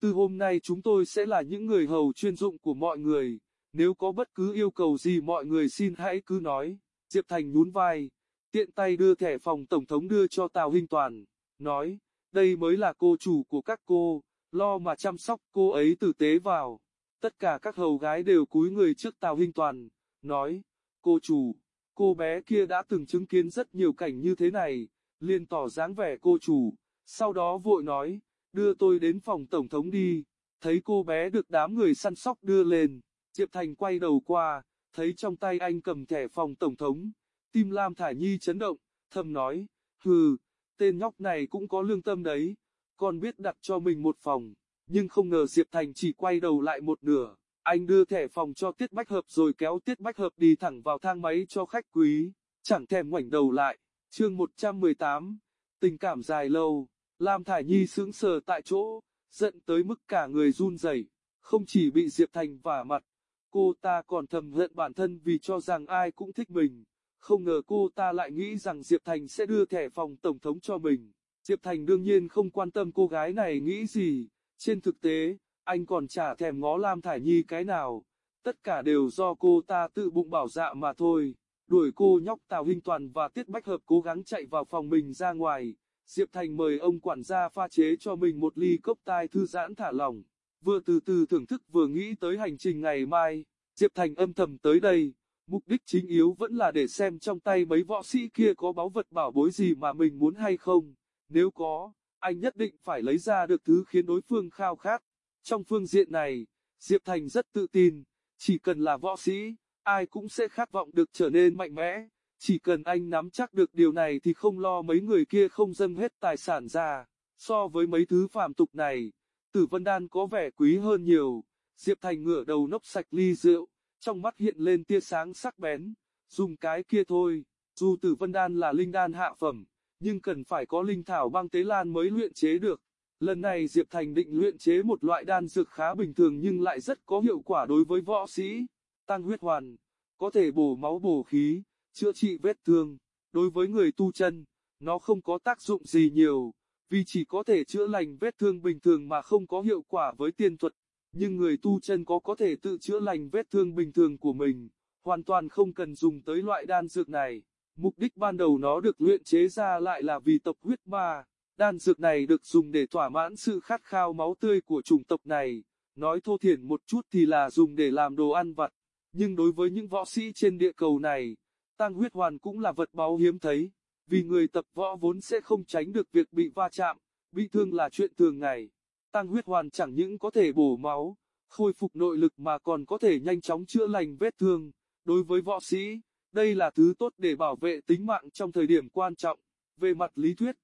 từ hôm nay chúng tôi sẽ là những người hầu chuyên dụng của mọi người, nếu có bất cứ yêu cầu gì mọi người xin hãy cứ nói, Diệp Thành nhún vai, tiện tay đưa thẻ phòng tổng thống đưa cho Tào Hinh Toàn, nói, đây mới là cô chủ của các cô, lo mà chăm sóc cô ấy tử tế vào. Tất cả các hầu gái đều cúi người trước Tào Hinh Toàn, nói, cô chủ, cô bé kia đã từng chứng kiến rất nhiều cảnh như thế này, liền tỏ dáng vẻ cô chủ, sau đó vội nói, đưa tôi đến phòng tổng thống đi, thấy cô bé được đám người săn sóc đưa lên, Diệp Thành quay đầu qua, thấy trong tay anh cầm thẻ phòng tổng thống, tim Lam Thả Nhi chấn động, thầm nói, hừ, tên nhóc này cũng có lương tâm đấy, còn biết đặt cho mình một phòng, nhưng không ngờ Diệp Thành chỉ quay đầu lại một nửa, anh đưa thẻ phòng cho Tiết Bách Hợp rồi kéo Tiết Bách Hợp đi thẳng vào thang máy cho khách quý, chẳng thèm ngoảnh đầu lại, chương 118, tình cảm dài lâu, Lam Thải Nhi sững sờ tại chỗ, giận tới mức cả người run rẩy, không chỉ bị Diệp Thành vả mặt, cô ta còn thầm hận bản thân vì cho rằng ai cũng thích mình, không ngờ cô ta lại nghĩ rằng Diệp Thành sẽ đưa thẻ phòng tổng thống cho mình. Diệp Thành đương nhiên không quan tâm cô gái này nghĩ gì, trên thực tế, anh còn chả thèm ngó Lam Thải Nhi cái nào, tất cả đều do cô ta tự bụng bảo dạ mà thôi. Đuổi cô nhóc Tào Hinh Toàn và Tiết Bách Hợp cố gắng chạy vào phòng mình ra ngoài, Diệp Thành mời ông quản gia pha chế cho mình một ly cốc tai thư giãn thả lỏng, vừa từ từ thưởng thức vừa nghĩ tới hành trình ngày mai, Diệp Thành âm thầm tới đây, mục đích chính yếu vẫn là để xem trong tay mấy võ sĩ kia có báu vật bảo bối gì mà mình muốn hay không, nếu có, anh nhất định phải lấy ra được thứ khiến đối phương khao khát. Trong phương diện này, Diệp Thành rất tự tin, chỉ cần là võ sĩ, ai cũng sẽ khát vọng được trở nên mạnh mẽ. Chỉ cần anh nắm chắc được điều này thì không lo mấy người kia không dâng hết tài sản ra. So với mấy thứ phàm tục này, tử vân đan có vẻ quý hơn nhiều. Diệp Thành ngửa đầu nốc sạch ly rượu, trong mắt hiện lên tia sáng sắc bén. Dùng cái kia thôi, dù tử vân đan là linh đan hạ phẩm, nhưng cần phải có linh thảo băng tế lan mới luyện chế được. Lần này Diệp Thành định luyện chế một loại đan dược khá bình thường nhưng lại rất có hiệu quả đối với võ sĩ. Tăng huyết hoàn, có thể bổ máu bổ khí, chữa trị vết thương. Đối với người tu chân, nó không có tác dụng gì nhiều, vì chỉ có thể chữa lành vết thương bình thường mà không có hiệu quả với tiên thuật. Nhưng người tu chân có có thể tự chữa lành vết thương bình thường của mình, hoàn toàn không cần dùng tới loại đan dược này. Mục đích ban đầu nó được luyện chế ra lại là vì tộc huyết ma. Đan dược này được dùng để thỏa mãn sự khát khao máu tươi của chủng tộc này. Nói thô thiển một chút thì là dùng để làm đồ ăn vặt. Nhưng đối với những võ sĩ trên địa cầu này, tăng huyết hoàn cũng là vật báu hiếm thấy. Vì người tập võ vốn sẽ không tránh được việc bị va chạm, bị thương là chuyện thường ngày. Tăng huyết hoàn chẳng những có thể bổ máu, khôi phục nội lực mà còn có thể nhanh chóng chữa lành vết thương. Đối với võ sĩ, đây là thứ tốt để bảo vệ tính mạng trong thời điểm quan trọng. Về mặt lý thuyết,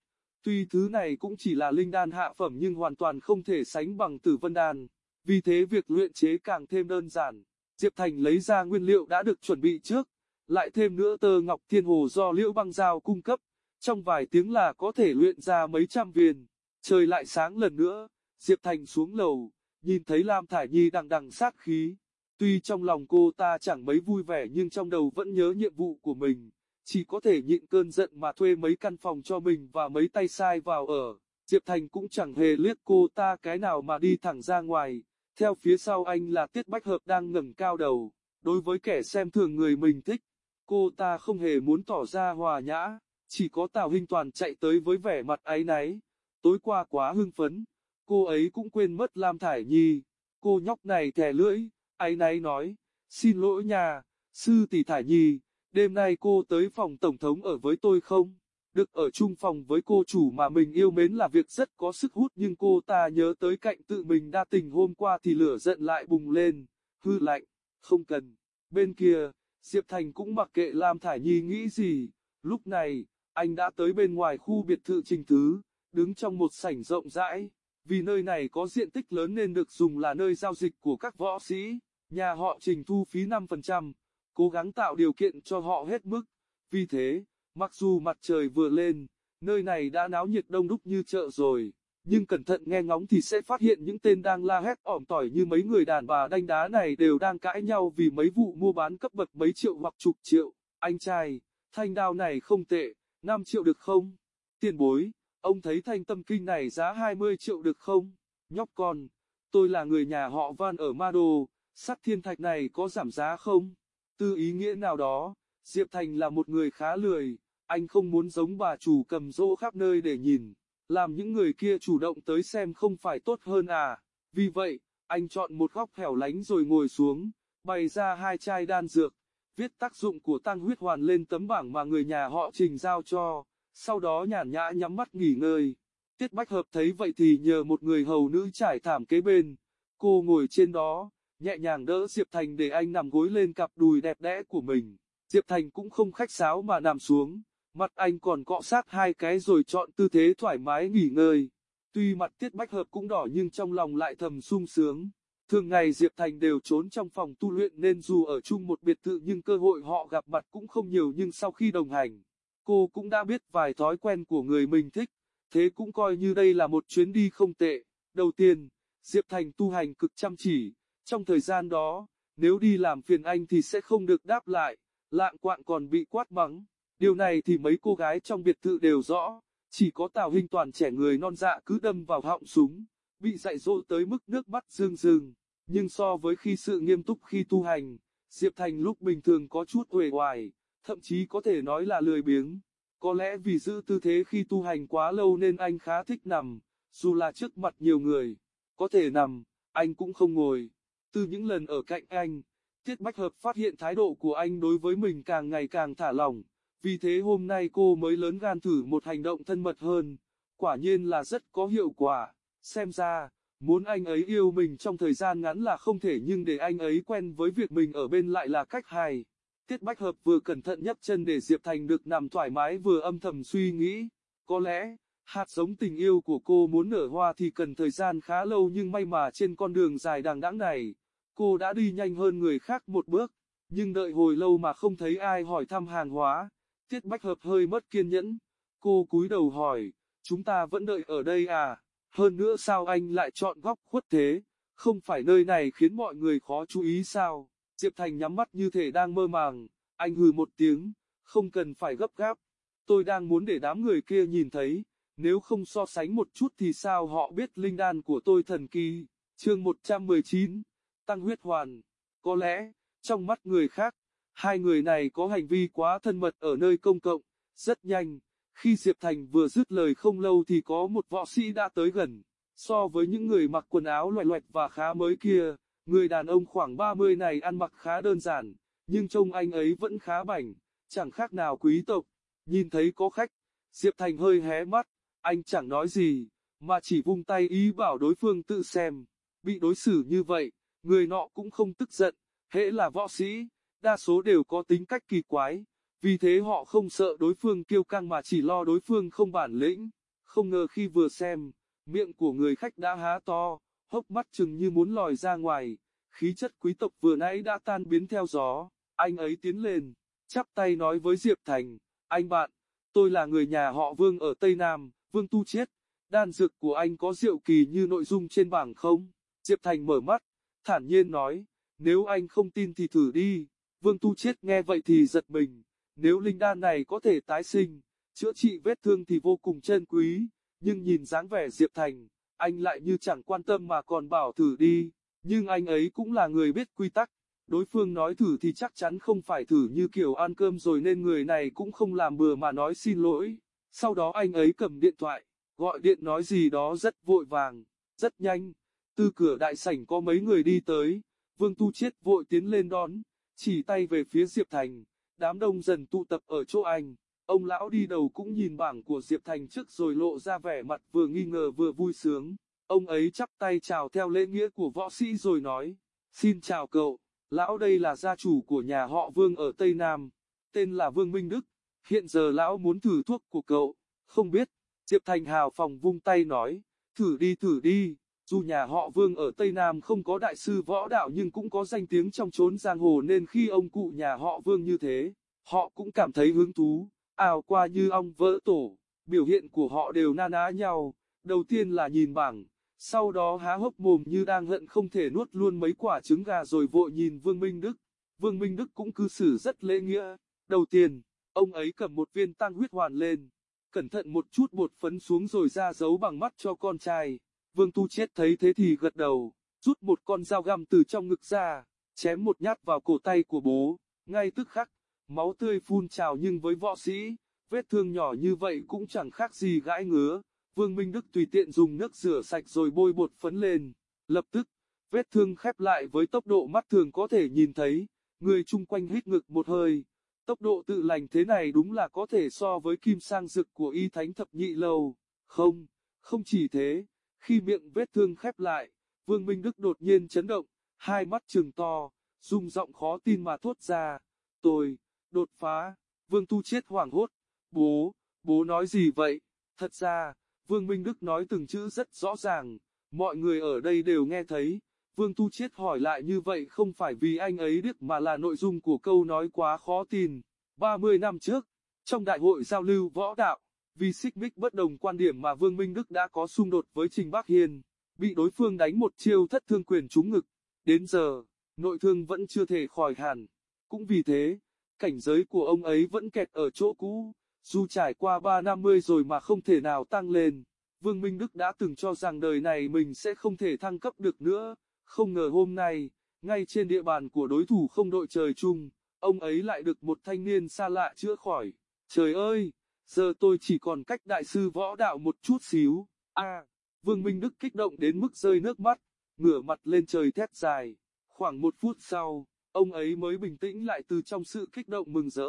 tuy thứ này cũng chỉ là linh đan hạ phẩm nhưng hoàn toàn không thể sánh bằng tử vân đan. Vì thế việc luyện chế càng thêm đơn giản. Diệp Thành lấy ra nguyên liệu đã được chuẩn bị trước, lại thêm nữa tơ ngọc thiên hồ do liễu băng giao cung cấp. Trong vài tiếng là có thể luyện ra mấy trăm viên. Trời lại sáng lần nữa, Diệp Thành xuống lầu, nhìn thấy Lam Thải Nhi đằng đằng sát khí. Tuy trong lòng cô ta chẳng mấy vui vẻ nhưng trong đầu vẫn nhớ nhiệm vụ của mình, chỉ có thể nhịn cơn giận mà thuê mấy căn phòng cho mình và mấy tay sai vào ở. Diệp Thành cũng chẳng hề liếc cô ta cái nào mà đi thẳng ra ngoài, theo phía sau anh là Tiết Bách Hợp đang ngẩng cao đầu, đối với kẻ xem thường người mình thích, cô ta không hề muốn tỏ ra hòa nhã, chỉ có Tào Hinh Toàn chạy tới với vẻ mặt áy náy, tối qua quá hưng phấn, cô ấy cũng quên mất Lam Thải Nhi, cô nhóc này thè lưỡi, áy náy nói, xin lỗi nhà, sư tỷ Thải Nhi, đêm nay cô tới phòng tổng thống ở với tôi không? Được ở chung phòng với cô chủ mà mình yêu mến là việc rất có sức hút nhưng cô ta nhớ tới cạnh tự mình đa tình hôm qua thì lửa giận lại bùng lên, hư lạnh, không cần. Bên kia, Diệp Thành cũng mặc kệ Lam Thải Nhi nghĩ gì, lúc này, anh đã tới bên ngoài khu biệt thự trình thứ, đứng trong một sảnh rộng rãi, vì nơi này có diện tích lớn nên được dùng là nơi giao dịch của các võ sĩ. Nhà họ trình thu phí 5%, cố gắng tạo điều kiện cho họ hết mức. Vì thế, mặc dù mặt trời vừa lên, nơi này đã náo nhiệt đông đúc như chợ rồi, nhưng cẩn thận nghe ngóng thì sẽ phát hiện những tên đang la hét ỏm tỏi như mấy người đàn bà đanh đá này đều đang cãi nhau vì mấy vụ mua bán cấp bậc mấy triệu hoặc chục triệu. Anh trai, thanh đao này không tệ, 5 triệu được không? Tiền bối, ông thấy thanh tâm kinh này giá 20 triệu được không? Nhóc con, tôi là người nhà họ Van ở Mado sắt thiên thạch này có giảm giá không? Từ ý nghĩa nào đó, Diệp Thành là một người khá lười, anh không muốn giống bà chủ cầm rỗ khắp nơi để nhìn, làm những người kia chủ động tới xem không phải tốt hơn à. Vì vậy, anh chọn một góc hẻo lánh rồi ngồi xuống, bày ra hai chai đan dược, viết tác dụng của tăng huyết hoàn lên tấm bảng mà người nhà họ Trình giao cho, sau đó nhàn nhã nhắm mắt nghỉ ngơi. Tiết Bách Hợp thấy vậy thì nhờ một người hầu nữ trải thảm kế bên, cô ngồi trên đó, nhẹ nhàng đỡ Diệp Thành để anh nằm gối lên cặp đùi đẹp đẽ của mình. Diệp Thành cũng không khách sáo mà nằm xuống, mặt anh còn cọ sát hai cái rồi chọn tư thế thoải mái nghỉ ngơi. Tuy mặt Tiết Bách Hợp cũng đỏ nhưng trong lòng lại thầm sung sướng. Thường ngày Diệp Thành đều trốn trong phòng tu luyện nên dù ở chung một biệt thự nhưng cơ hội họ gặp mặt cũng không nhiều nhưng sau khi đồng hành, cô cũng đã biết vài thói quen của người mình thích, thế cũng coi như đây là một chuyến đi không tệ. Đầu tiên, Diệp Thành tu hành cực chăm chỉ, trong thời gian đó, nếu đi làm phiền anh thì sẽ không được đáp lại, lạng quạng còn bị quát mắng. Điều này thì mấy cô gái trong biệt thự đều rõ, chỉ có Tào Hinh toàn trẻ người non dạ cứ đâm vào họng súng, bị dạy dỗ tới mức nước mắt rưng rưng. Nhưng so với khi sự nghiêm túc khi tu hành, Diệp Thành lúc bình thường có chút uể oải, thậm chí có thể nói là lười biếng. Có lẽ vì giữ tư thế khi tu hành quá lâu nên anh khá thích nằm, dù là trước mặt nhiều người. Có thể nằm, anh cũng không ngồi. Từ những lần ở cạnh anh, Tiết Bách Hợp phát hiện thái độ của anh đối với mình càng ngày càng thả lỏng. Vì thế hôm nay cô mới lớn gan thử một hành động thân mật hơn. Quả nhiên là rất có hiệu quả. Xem ra, muốn anh ấy yêu mình trong thời gian ngắn là không thể nhưng để anh ấy quen với việc mình ở bên lại là cách hay. Tiết Bách Hợp vừa cẩn thận nhấp chân để Diệp Thành được nằm thoải mái vừa âm thầm suy nghĩ. Có lẽ, hạt giống tình yêu của cô muốn nở hoa thì cần thời gian khá lâu nhưng may mà trên con đường dài đằng đẵng này, cô đã đi nhanh hơn người khác một bước. Nhưng đợi hồi lâu mà không thấy ai hỏi thăm hàng hóa, Tiết Bách Hợp hơi mất kiên nhẫn. Cô cúi đầu hỏi, chúng ta vẫn đợi ở đây à? Hơn nữa sao anh lại chọn góc khuất thế? Không phải nơi này khiến mọi người khó chú ý sao? Diệp Thành nhắm mắt như thể đang mơ màng, anh hừ một tiếng, không cần phải gấp gáp. Tôi đang muốn để đám người kia nhìn thấy, nếu không so sánh một chút thì sao họ biết linh đan của tôi thần kỳ. Chương 119, Tăng huyết hoàn. Có lẽ, trong mắt người khác, hai người này có hành vi quá thân mật ở nơi công cộng, rất nhanh. Khi Diệp Thành vừa dứt lời không lâu thì có một võ sĩ đã tới gần. So với những người mặc quần áo loẹt loẹt và khá mới kia, Người đàn ông khoảng 30 này ăn mặc khá đơn giản, nhưng trông anh ấy vẫn khá bảnh, chẳng khác nào quý tộc. Nhìn thấy có khách, Diệp Thành hơi hé mắt, anh chẳng nói gì, mà chỉ vung tay ý bảo đối phương tự xem. Bị đối xử như vậy, người nọ cũng không tức giận, hễ là võ sĩ, đa số đều có tính cách kỳ quái, vì thế họ không sợ đối phương kiêu căng mà chỉ lo đối phương không bản lĩnh. Không ngờ khi vừa xem, miệng của người khách đã há to, hốc mắt chừng như muốn lòi ra ngoài, khí chất quý tộc vừa nãy đã tan biến theo gió, anh ấy tiến lên, chắp tay nói với Diệp Thành, anh bạn, tôi là người nhà họ Vương ở Tây Nam, Vương Tu Chiết, đan dược của anh có diệu kỳ như nội dung trên bảng không? Diệp Thành mở mắt, thản nhiên nói, nếu anh không tin thì thử đi, Vương Tu Chiết nghe vậy thì giật mình, nếu linh đan này có thể tái sinh, chữa trị vết thương thì vô cùng chân quý, nhưng nhìn dáng vẻ Diệp Thành, anh lại như chẳng quan tâm mà còn bảo thử đi, nhưng anh ấy cũng là người biết quy tắc, đối phương nói thử thì chắc chắn không phải thử như kiểu ăn cơm rồi nên người này cũng không làm bừa mà nói xin lỗi, sau đó anh ấy cầm điện thoại, gọi điện nói gì đó rất vội vàng, rất nhanh, từ cửa đại sảnh có mấy người đi tới, Vương Tu Chiết vội tiến lên đón, chỉ tay về phía Diệp Thành, đám đông dần tụ tập ở chỗ anh. Ông lão đi đầu cũng nhìn bảng của Diệp Thành trước rồi lộ ra vẻ mặt vừa nghi ngờ vừa vui sướng. Ông ấy chắp tay chào theo lễ nghĩa của võ sĩ rồi nói, xin chào cậu, lão đây là gia chủ của nhà họ Vương ở Tây Nam, tên là Vương Minh Đức, hiện giờ lão muốn thử thuốc của cậu, không biết, Diệp Thành hào phòng vung tay nói, thử đi thử đi, dù nhà họ Vương ở Tây Nam không có đại sư võ đạo nhưng cũng có danh tiếng trong chốn giang hồ nên khi ông cụ nhà họ Vương như thế, họ cũng cảm thấy hứng thú ào qua như ong vỡ tổ, biểu hiện của họ đều na ná nhau, đầu tiên là nhìn bảng, sau đó há hốc mồm như đang hận không thể nuốt luôn mấy quả trứng gà rồi vội nhìn Vương Minh Đức. Vương Minh Đức cũng cư xử rất lễ nghĩa, đầu tiên, ông ấy cầm một viên tăng huyết hoàn lên, cẩn thận một chút bột phấn xuống rồi ra dấu bằng mắt cho con trai. Vương Tu Chết thấy thế thì gật đầu, rút một con dao găm từ trong ngực ra, chém một nhát vào cổ tay của bố, ngay tức khắc, máu tươi phun trào nhưng với võ sĩ, vết thương nhỏ như vậy cũng chẳng khác gì gãi ngứa. Vương Minh Đức tùy tiện dùng nước rửa sạch rồi bôi bột phấn lên, lập tức, vết thương khép lại với tốc độ mắt thường có thể nhìn thấy, người chung quanh hít ngực một hơi. Tốc độ tự lành thế này đúng là có thể so với kim sang dực của y thánh thập nhị lâu. Không, không chỉ thế, khi miệng vết thương khép lại, Vương Minh Đức đột nhiên chấn động, hai mắt trừng to, rung giọng khó tin mà thốt ra. Tôi, đột phá, Vương Tu Chết hoảng hốt. Bố, bố nói gì vậy? Thật ra, Vương Minh Đức nói từng chữ rất rõ ràng, mọi người ở đây đều nghe thấy. Vương Tu Chiết hỏi lại như vậy không phải vì anh ấy biết mà là nội dung của câu nói quá khó tin. 30 năm trước, trong đại hội giao lưu võ đạo, vì xích mích bất đồng quan điểm mà Vương Minh Đức đã có xung đột với Trình Bắc Hiên, bị đối phương đánh một chiêu thất thương quyền trúng ngực. Đến giờ, nội thương vẫn chưa thể khỏi hẳn. Cũng vì thế, cảnh giới của ông ấy vẫn kẹt ở chỗ cũ, dù trải qua 3 năm mươi rồi mà không thể nào tăng lên. Vương Minh Đức đã từng cho rằng đời này mình sẽ không thể thăng cấp được nữa, không ngờ hôm nay, ngay trên địa bàn của đối thủ không đội trời chung, ông ấy lại được một thanh niên xa lạ chữa khỏi. Trời ơi, giờ tôi chỉ còn cách đại sư võ đạo một chút xíu. A, Vương Minh Đức kích động đến mức rơi nước mắt, ngửa mặt lên trời thét dài. Khoảng một phút sau, ông ấy mới bình tĩnh lại từ trong sự kích động mừng rỡ.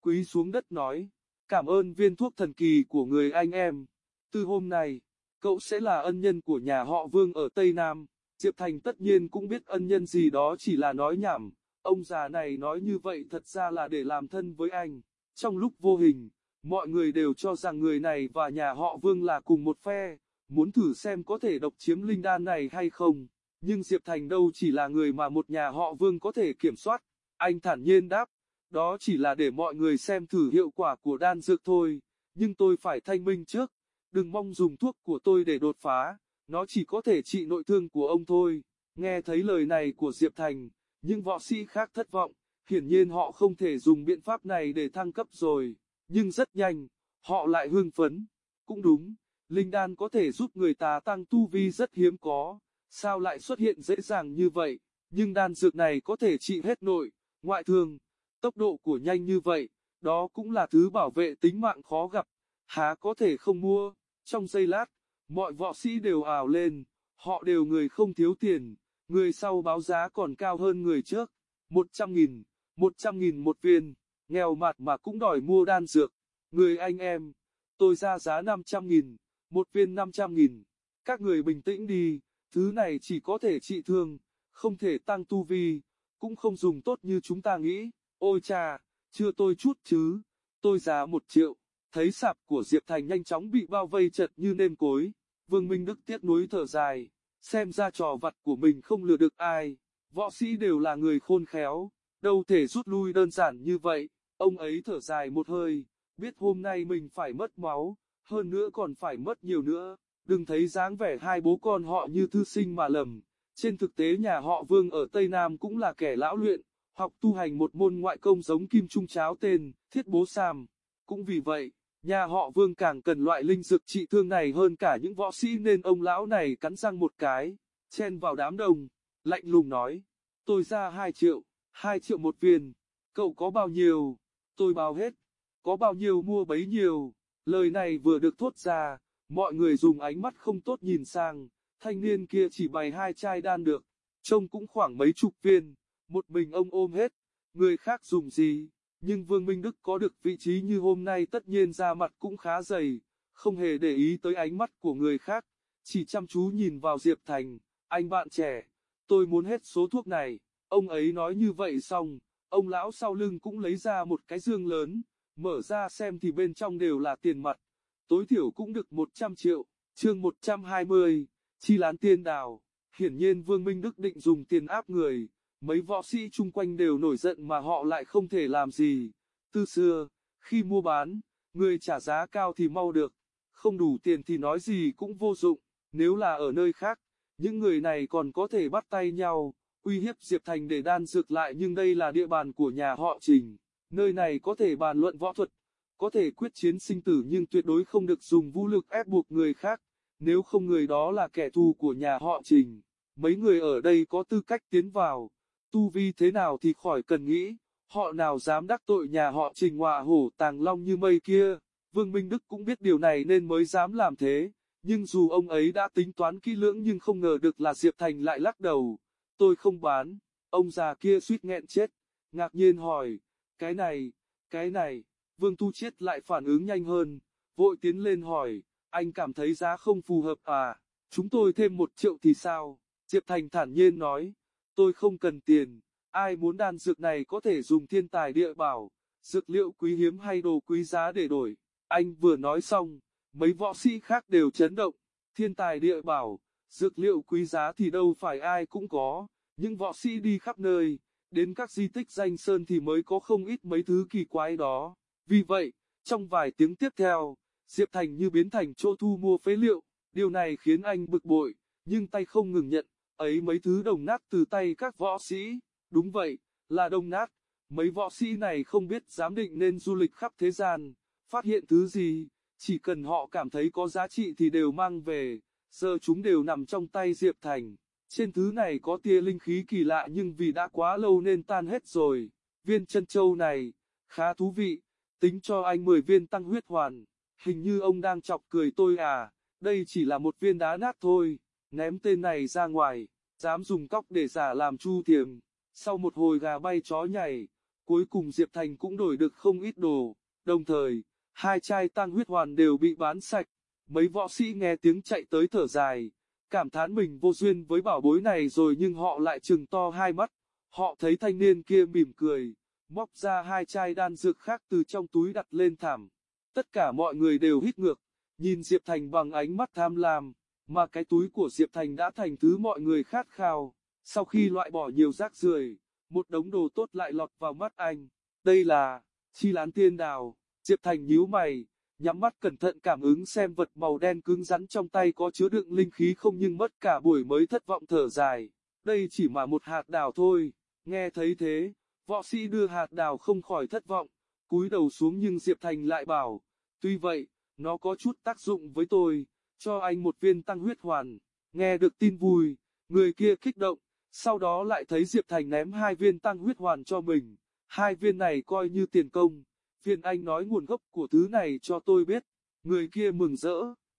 Quý xuống đất nói, cảm ơn viên thuốc thần kỳ của người anh em. Từ hôm nay, cậu sẽ là ân nhân của nhà họ Vương ở Tây Nam. Diệp Thành tất nhiên cũng biết ân nhân gì đó chỉ là nói nhảm. Ông già này nói như vậy thật ra là để làm thân với anh. Trong lúc vô hình, mọi người đều cho rằng người này và nhà họ Vương là cùng một phe, muốn thử xem có thể độc chiếm linh đan này hay không. Nhưng Diệp Thành đâu chỉ là người mà một nhà họ Vương có thể kiểm soát. Anh thản nhiên đáp, đó chỉ là để mọi người xem thử hiệu quả của đan dược thôi, nhưng tôi phải thanh minh trước, đừng mong dùng thuốc của tôi để đột phá, nó chỉ có thể trị nội thương của ông thôi. Nghe thấy lời này của Diệp Thành, những võ sĩ khác thất vọng, hiển nhiên họ không thể dùng biện pháp này để thăng cấp rồi, nhưng rất nhanh, họ lại hưng phấn. Cũng đúng, linh đan có thể giúp người ta tăng tu vi rất hiếm có, sao lại xuất hiện dễ dàng như vậy, nhưng đan dược này có thể trị hết nội, ngoại thương, tốc độ của nhanh như vậy, đó cũng là thứ bảo vệ tính mạng khó gặp, há có thể không mua, trong giây lát, mọi võ sĩ đều ảo lên, họ đều người không thiếu tiền, người sau báo giá còn cao hơn người trước, 100 nghìn, 100 nghìn một viên, nghèo mặt mà cũng đòi mua đan dược, người anh em, tôi ra giá 500 nghìn, một viên 500 nghìn, các người bình tĩnh đi, thứ này chỉ có thể trị thương, không thể tăng tu vi, cũng không dùng tốt như chúng ta nghĩ. Ôi cha, chưa tôi chút chứ, tôi giá một triệu. Thấy sạp của Diệp Thành nhanh chóng bị bao vây chật như nêm cối, Vương Minh Đức tiếc nuối thở dài, xem ra trò vặt của mình không lừa được ai, võ sĩ đều là người khôn khéo, đâu thể rút lui đơn giản như vậy, ông ấy thở dài một hơi, biết hôm nay mình phải mất máu, hơn nữa còn phải mất nhiều nữa, đừng thấy dáng vẻ hai bố con họ như thư sinh mà lầm, trên thực tế nhà họ Vương ở Tây Nam cũng là kẻ lão luyện, học tu hành một môn ngoại công giống kim trung cháo tên, thiết bố Sam. Cũng vì vậy, nhà họ Vương càng cần loại linh dược trị thương này hơn cả những võ sĩ nên ông lão này cắn răng một cái, chen vào đám đông, lạnh lùng nói, tôi ra 2 triệu, 2 triệu một viên, cậu có bao nhiêu, tôi bao hết, có bao nhiêu mua bấy nhiêu, lời này vừa được thốt ra, mọi người dùng ánh mắt không tốt nhìn sang, thanh niên kia chỉ bày hai chai đan được, trông cũng khoảng mấy chục viên. Một mình ông ôm hết, người khác dùng gì, nhưng Vương Minh Đức có được vị trí như hôm nay tất nhiên ra mặt cũng khá dày, không hề để ý tới ánh mắt của người khác, chỉ chăm chú nhìn vào Diệp Thành, anh bạn trẻ, tôi muốn hết số thuốc này, ông ấy nói như vậy xong, ông lão sau lưng cũng lấy ra một cái dương lớn, mở ra xem thì bên trong đều là tiền mặt, tối thiểu cũng được 100 triệu, chương 120, chi lán tiên đào, hiển nhiên Vương Minh Đức định dùng tiền áp người. Mấy võ sĩ chung quanh đều nổi giận mà họ lại không thể làm gì. Từ xưa, khi mua bán, người trả giá cao thì mau được, không đủ tiền thì nói gì cũng vô dụng. Nếu là ở nơi khác, những người này còn có thể bắt tay nhau, uy hiếp Diệp Thành để đan dược lại nhưng đây là địa bàn của nhà họ Trình. Nơi này có thể bàn luận võ thuật, có thể quyết chiến sinh tử nhưng tuyệt đối không được dùng vũ lực ép buộc người khác, nếu không người đó là kẻ thù của nhà họ Trình. Mấy người ở đây có tư cách tiến vào, tu vi thế nào thì khỏi cần nghĩ, họ nào dám đắc tội nhà họ trình họa hổ tàng long như mây kia, Vương Minh Đức cũng biết điều này nên mới dám làm thế, nhưng dù ông ấy đã tính toán kỹ lưỡng nhưng không ngờ được là Diệp Thành lại lắc đầu, tôi không bán, ông già kia suýt nghẹn chết, ngạc nhiên hỏi, cái này, cái này, Vương Tu Chiết lại phản ứng nhanh hơn, vội tiến lên hỏi, anh cảm thấy giá không phù hợp à, chúng tôi thêm một triệu thì sao? Diệp Thành thản nhiên nói, tôi không cần tiền, ai muốn đan dược này có thể dùng thiên tài địa bảo, dược liệu quý hiếm hay đồ quý giá để đổi. Anh vừa nói xong, mấy võ sĩ khác đều chấn động, thiên tài địa bảo, dược liệu quý giá thì đâu phải ai cũng có, những võ sĩ đi khắp nơi, đến các di tích danh sơn thì mới có không ít mấy thứ kỳ quái đó. Vì vậy, trong vài tiếng tiếp theo, Diệp Thành như biến thành chỗ thu mua phế liệu, điều này khiến anh bực bội, nhưng tay không ngừng nhận, ấy mấy thứ đồng nát từ tay các võ sĩ, đúng vậy, là đồng nát, mấy võ sĩ này không biết giám định nên du lịch khắp thế gian, phát hiện thứ gì, chỉ cần họ cảm thấy có giá trị thì đều mang về, giờ chúng đều nằm trong tay Diệp Thành. Trên thứ này có tia linh khí kỳ lạ nhưng vì đã quá lâu nên tan hết rồi. Viên chân châu này, khá thú vị, tính cho anh 10 viên tăng huyết hoàn. Hình như ông đang chọc cười tôi à, đây chỉ là một viên đá nát thôi, ném tên này ra ngoài, dám dùng cóc để giả làm chu thiềm. Sau một hồi gà bay chó nhảy, cuối cùng Diệp Thành cũng đổi được không ít đồ, đồng thời, hai chai tăng huyết hoàn đều bị bán sạch. Mấy võ sĩ nghe tiếng chạy tới thở dài, cảm thán mình vô duyên với bảo bối này rồi nhưng họ lại trừng to hai mắt. Họ thấy thanh niên kia mỉm cười, móc ra hai chai đan dược khác từ trong túi đặt lên thảm. Tất cả mọi người đều hít ngược, nhìn Diệp Thành bằng ánh mắt tham lam, mà cái túi của Diệp Thành đã thành thứ mọi người khát khao. Sau khi loại bỏ nhiều rác rưởi, một đống đồ tốt lại lọt vào mắt anh. Đây là, chi lán tiên đào, Diệp Thành nhíu mày, nhắm mắt cẩn thận cảm ứng xem vật màu đen cứng rắn trong tay có chứa đựng linh khí không nhưng mất cả buổi mới thất vọng thở dài. Đây chỉ mà một hạt đào thôi, nghe thấy thế, võ sĩ đưa hạt đào không khỏi thất vọng, cúi đầu xuống nhưng Diệp Thành lại bảo, tuy vậy, nó có chút tác dụng với tôi, cho anh một viên tăng huyết hoàn. Nghe được tin vui, người kia kích động, sau đó lại thấy Diệp Thành ném hai viên tăng huyết hoàn cho mình, hai viên này coi như tiền công phiền anh nói nguồn gốc của thứ này cho tôi biết. Người kia mừng rỡ,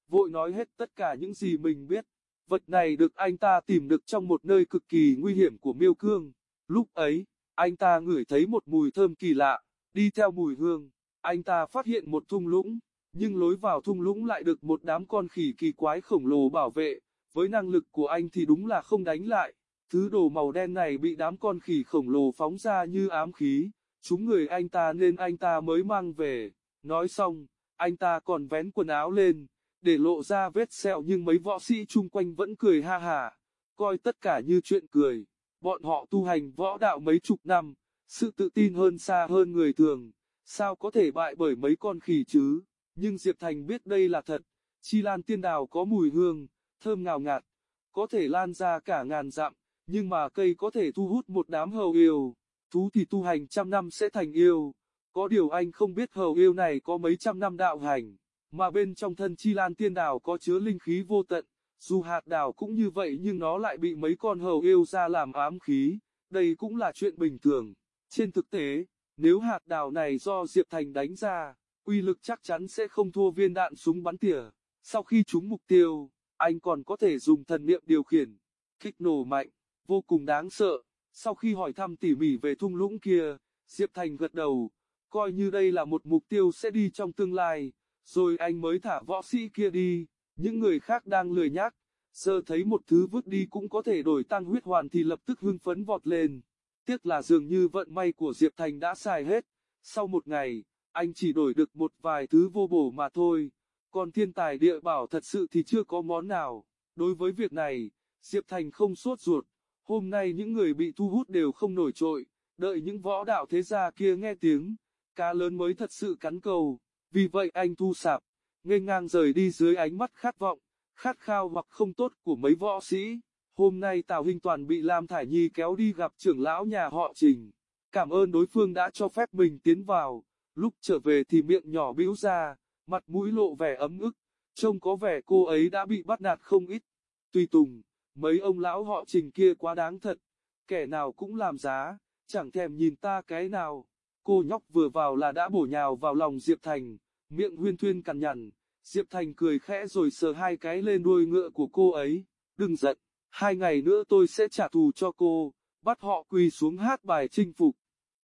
vội nói hết tất cả những gì mình biết. Vật này được anh ta tìm được trong một nơi cực kỳ nguy hiểm của miêu cương. Lúc ấy, anh ta ngửi thấy một mùi thơm kỳ lạ, đi theo mùi hương, anh ta phát hiện một thung lũng, nhưng lối vào thung lũng lại được một đám con khỉ kỳ quái khổng lồ bảo vệ, với năng lực của anh thì đúng là không đánh lại. Thứ đồ màu đen này bị đám con khỉ khổng lồ phóng ra như ám khí, chúng người anh ta nên anh ta mới mang về. Nói xong, anh ta còn vén quần áo lên, để lộ ra vết sẹo nhưng mấy võ sĩ chung quanh vẫn cười ha hà, coi tất cả như chuyện cười. Bọn họ tu hành võ đạo mấy chục năm, sự tự tin hơn xa hơn người thường, sao có thể bại bởi mấy con khỉ chứ? Nhưng Diệp Thành biết đây là thật, chi lan tiên đào có mùi hương, thơm ngào ngạt, có thể lan ra cả ngàn dặm, nhưng mà cây có thể thu hút một đám hầu yêu thú thì tu hành trăm năm sẽ thành yêu. Có điều anh không biết hầu yêu này có mấy trăm năm đạo hành, mà bên trong thân chi lan tiên đào có chứa linh khí vô tận. Dù hạt đào cũng như vậy nhưng nó lại bị mấy con hầu yêu ra làm ám khí, đây cũng là chuyện bình thường. Trên thực tế, nếu hạt đào này do Diệp Thành đánh ra, uy lực chắc chắn sẽ không thua viên đạn súng bắn tỉa. Sau khi trúng mục tiêu, anh còn có thể dùng thần niệm điều khiển, kích nổ mạnh, vô cùng đáng sợ. Sau khi hỏi thăm tỉ mỉ về thung lũng kia, Diệp Thành gật đầu, coi như đây là một mục tiêu sẽ đi trong tương lai, rồi anh mới thả võ sĩ kia đi, những người khác đang lười nhác, giờ thấy một thứ vứt đi cũng có thể đổi tăng huyết hoàn thì lập tức hưng phấn vọt lên. Tiếc là dường như vận may của Diệp Thành đã xài hết, sau một ngày, anh chỉ đổi được một vài thứ vô bổ mà thôi, còn thiên tài địa bảo thật sự thì chưa có món nào. Đối với việc này, Diệp Thành không sốt ruột, Hôm nay những người bị thu hút đều không nổi trội, đợi những võ đạo thế gia kia nghe tiếng, cá lớn mới thật sự cắn cầu, vì vậy anh thu sạp, ngây ngang rời đi dưới ánh mắt khát vọng, khát khao hoặc không tốt của mấy võ sĩ. Hôm nay Tào Hinh Toàn bị Lam Thải Nhi kéo đi gặp trưởng lão nhà họ Trình. Cảm ơn đối phương đã cho phép mình tiến vào, lúc trở về thì miệng nhỏ bĩu ra, mặt mũi lộ vẻ ấm ức, trông có vẻ cô ấy đã bị bắt nạt không ít. Tùy Tùng Mấy ông lão họ trình kia quá đáng thật, kẻ nào cũng làm giá, chẳng thèm nhìn ta cái nào. Cô nhóc vừa vào là đã bổ nhào vào lòng Diệp Thành, miệng huyên thuyên cằn nhằn. Diệp Thành cười khẽ rồi sờ hai cái lên đuôi ngựa của cô ấy. Đừng giận, hai ngày nữa tôi sẽ trả thù cho cô, bắt họ quỳ xuống hát bài chinh phục.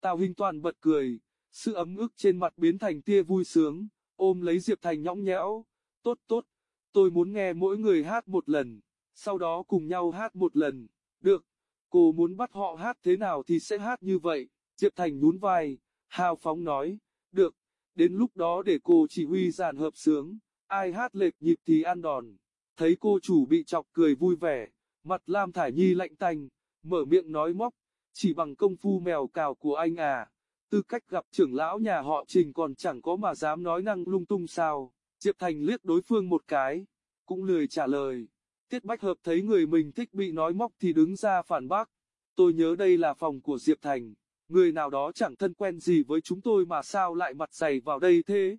Tào Hinh Toàn bật cười, sự ấm ức trên mặt biến thành tia vui sướng, ôm lấy Diệp Thành nhõng nhẽo, tốt tốt, tôi muốn nghe mỗi người hát một lần, sau đó cùng nhau hát một lần, được, cô muốn bắt họ hát thế nào thì sẽ hát như vậy, Diệp Thành nhún vai, hào phóng nói, được, đến lúc đó để cô chỉ huy giàn hợp sướng, ai hát lệch nhịp thì ăn đòn, thấy cô chủ bị chọc cười vui vẻ, mặt Lam Thải Nhi lạnh tanh, mở miệng nói móc, chỉ bằng công phu mèo cào của anh à, tư cách gặp trưởng lão nhà họ Trình còn chẳng có mà dám nói năng lung tung sao, Diệp Thành liếc đối phương một cái, cũng lười trả lời. Tiết Bách Hợp thấy người mình thích bị nói móc thì đứng ra phản bác. Tôi nhớ đây là phòng của Diệp Thành, người nào đó chẳng thân quen gì với chúng tôi mà sao lại mặt dày vào đây thế.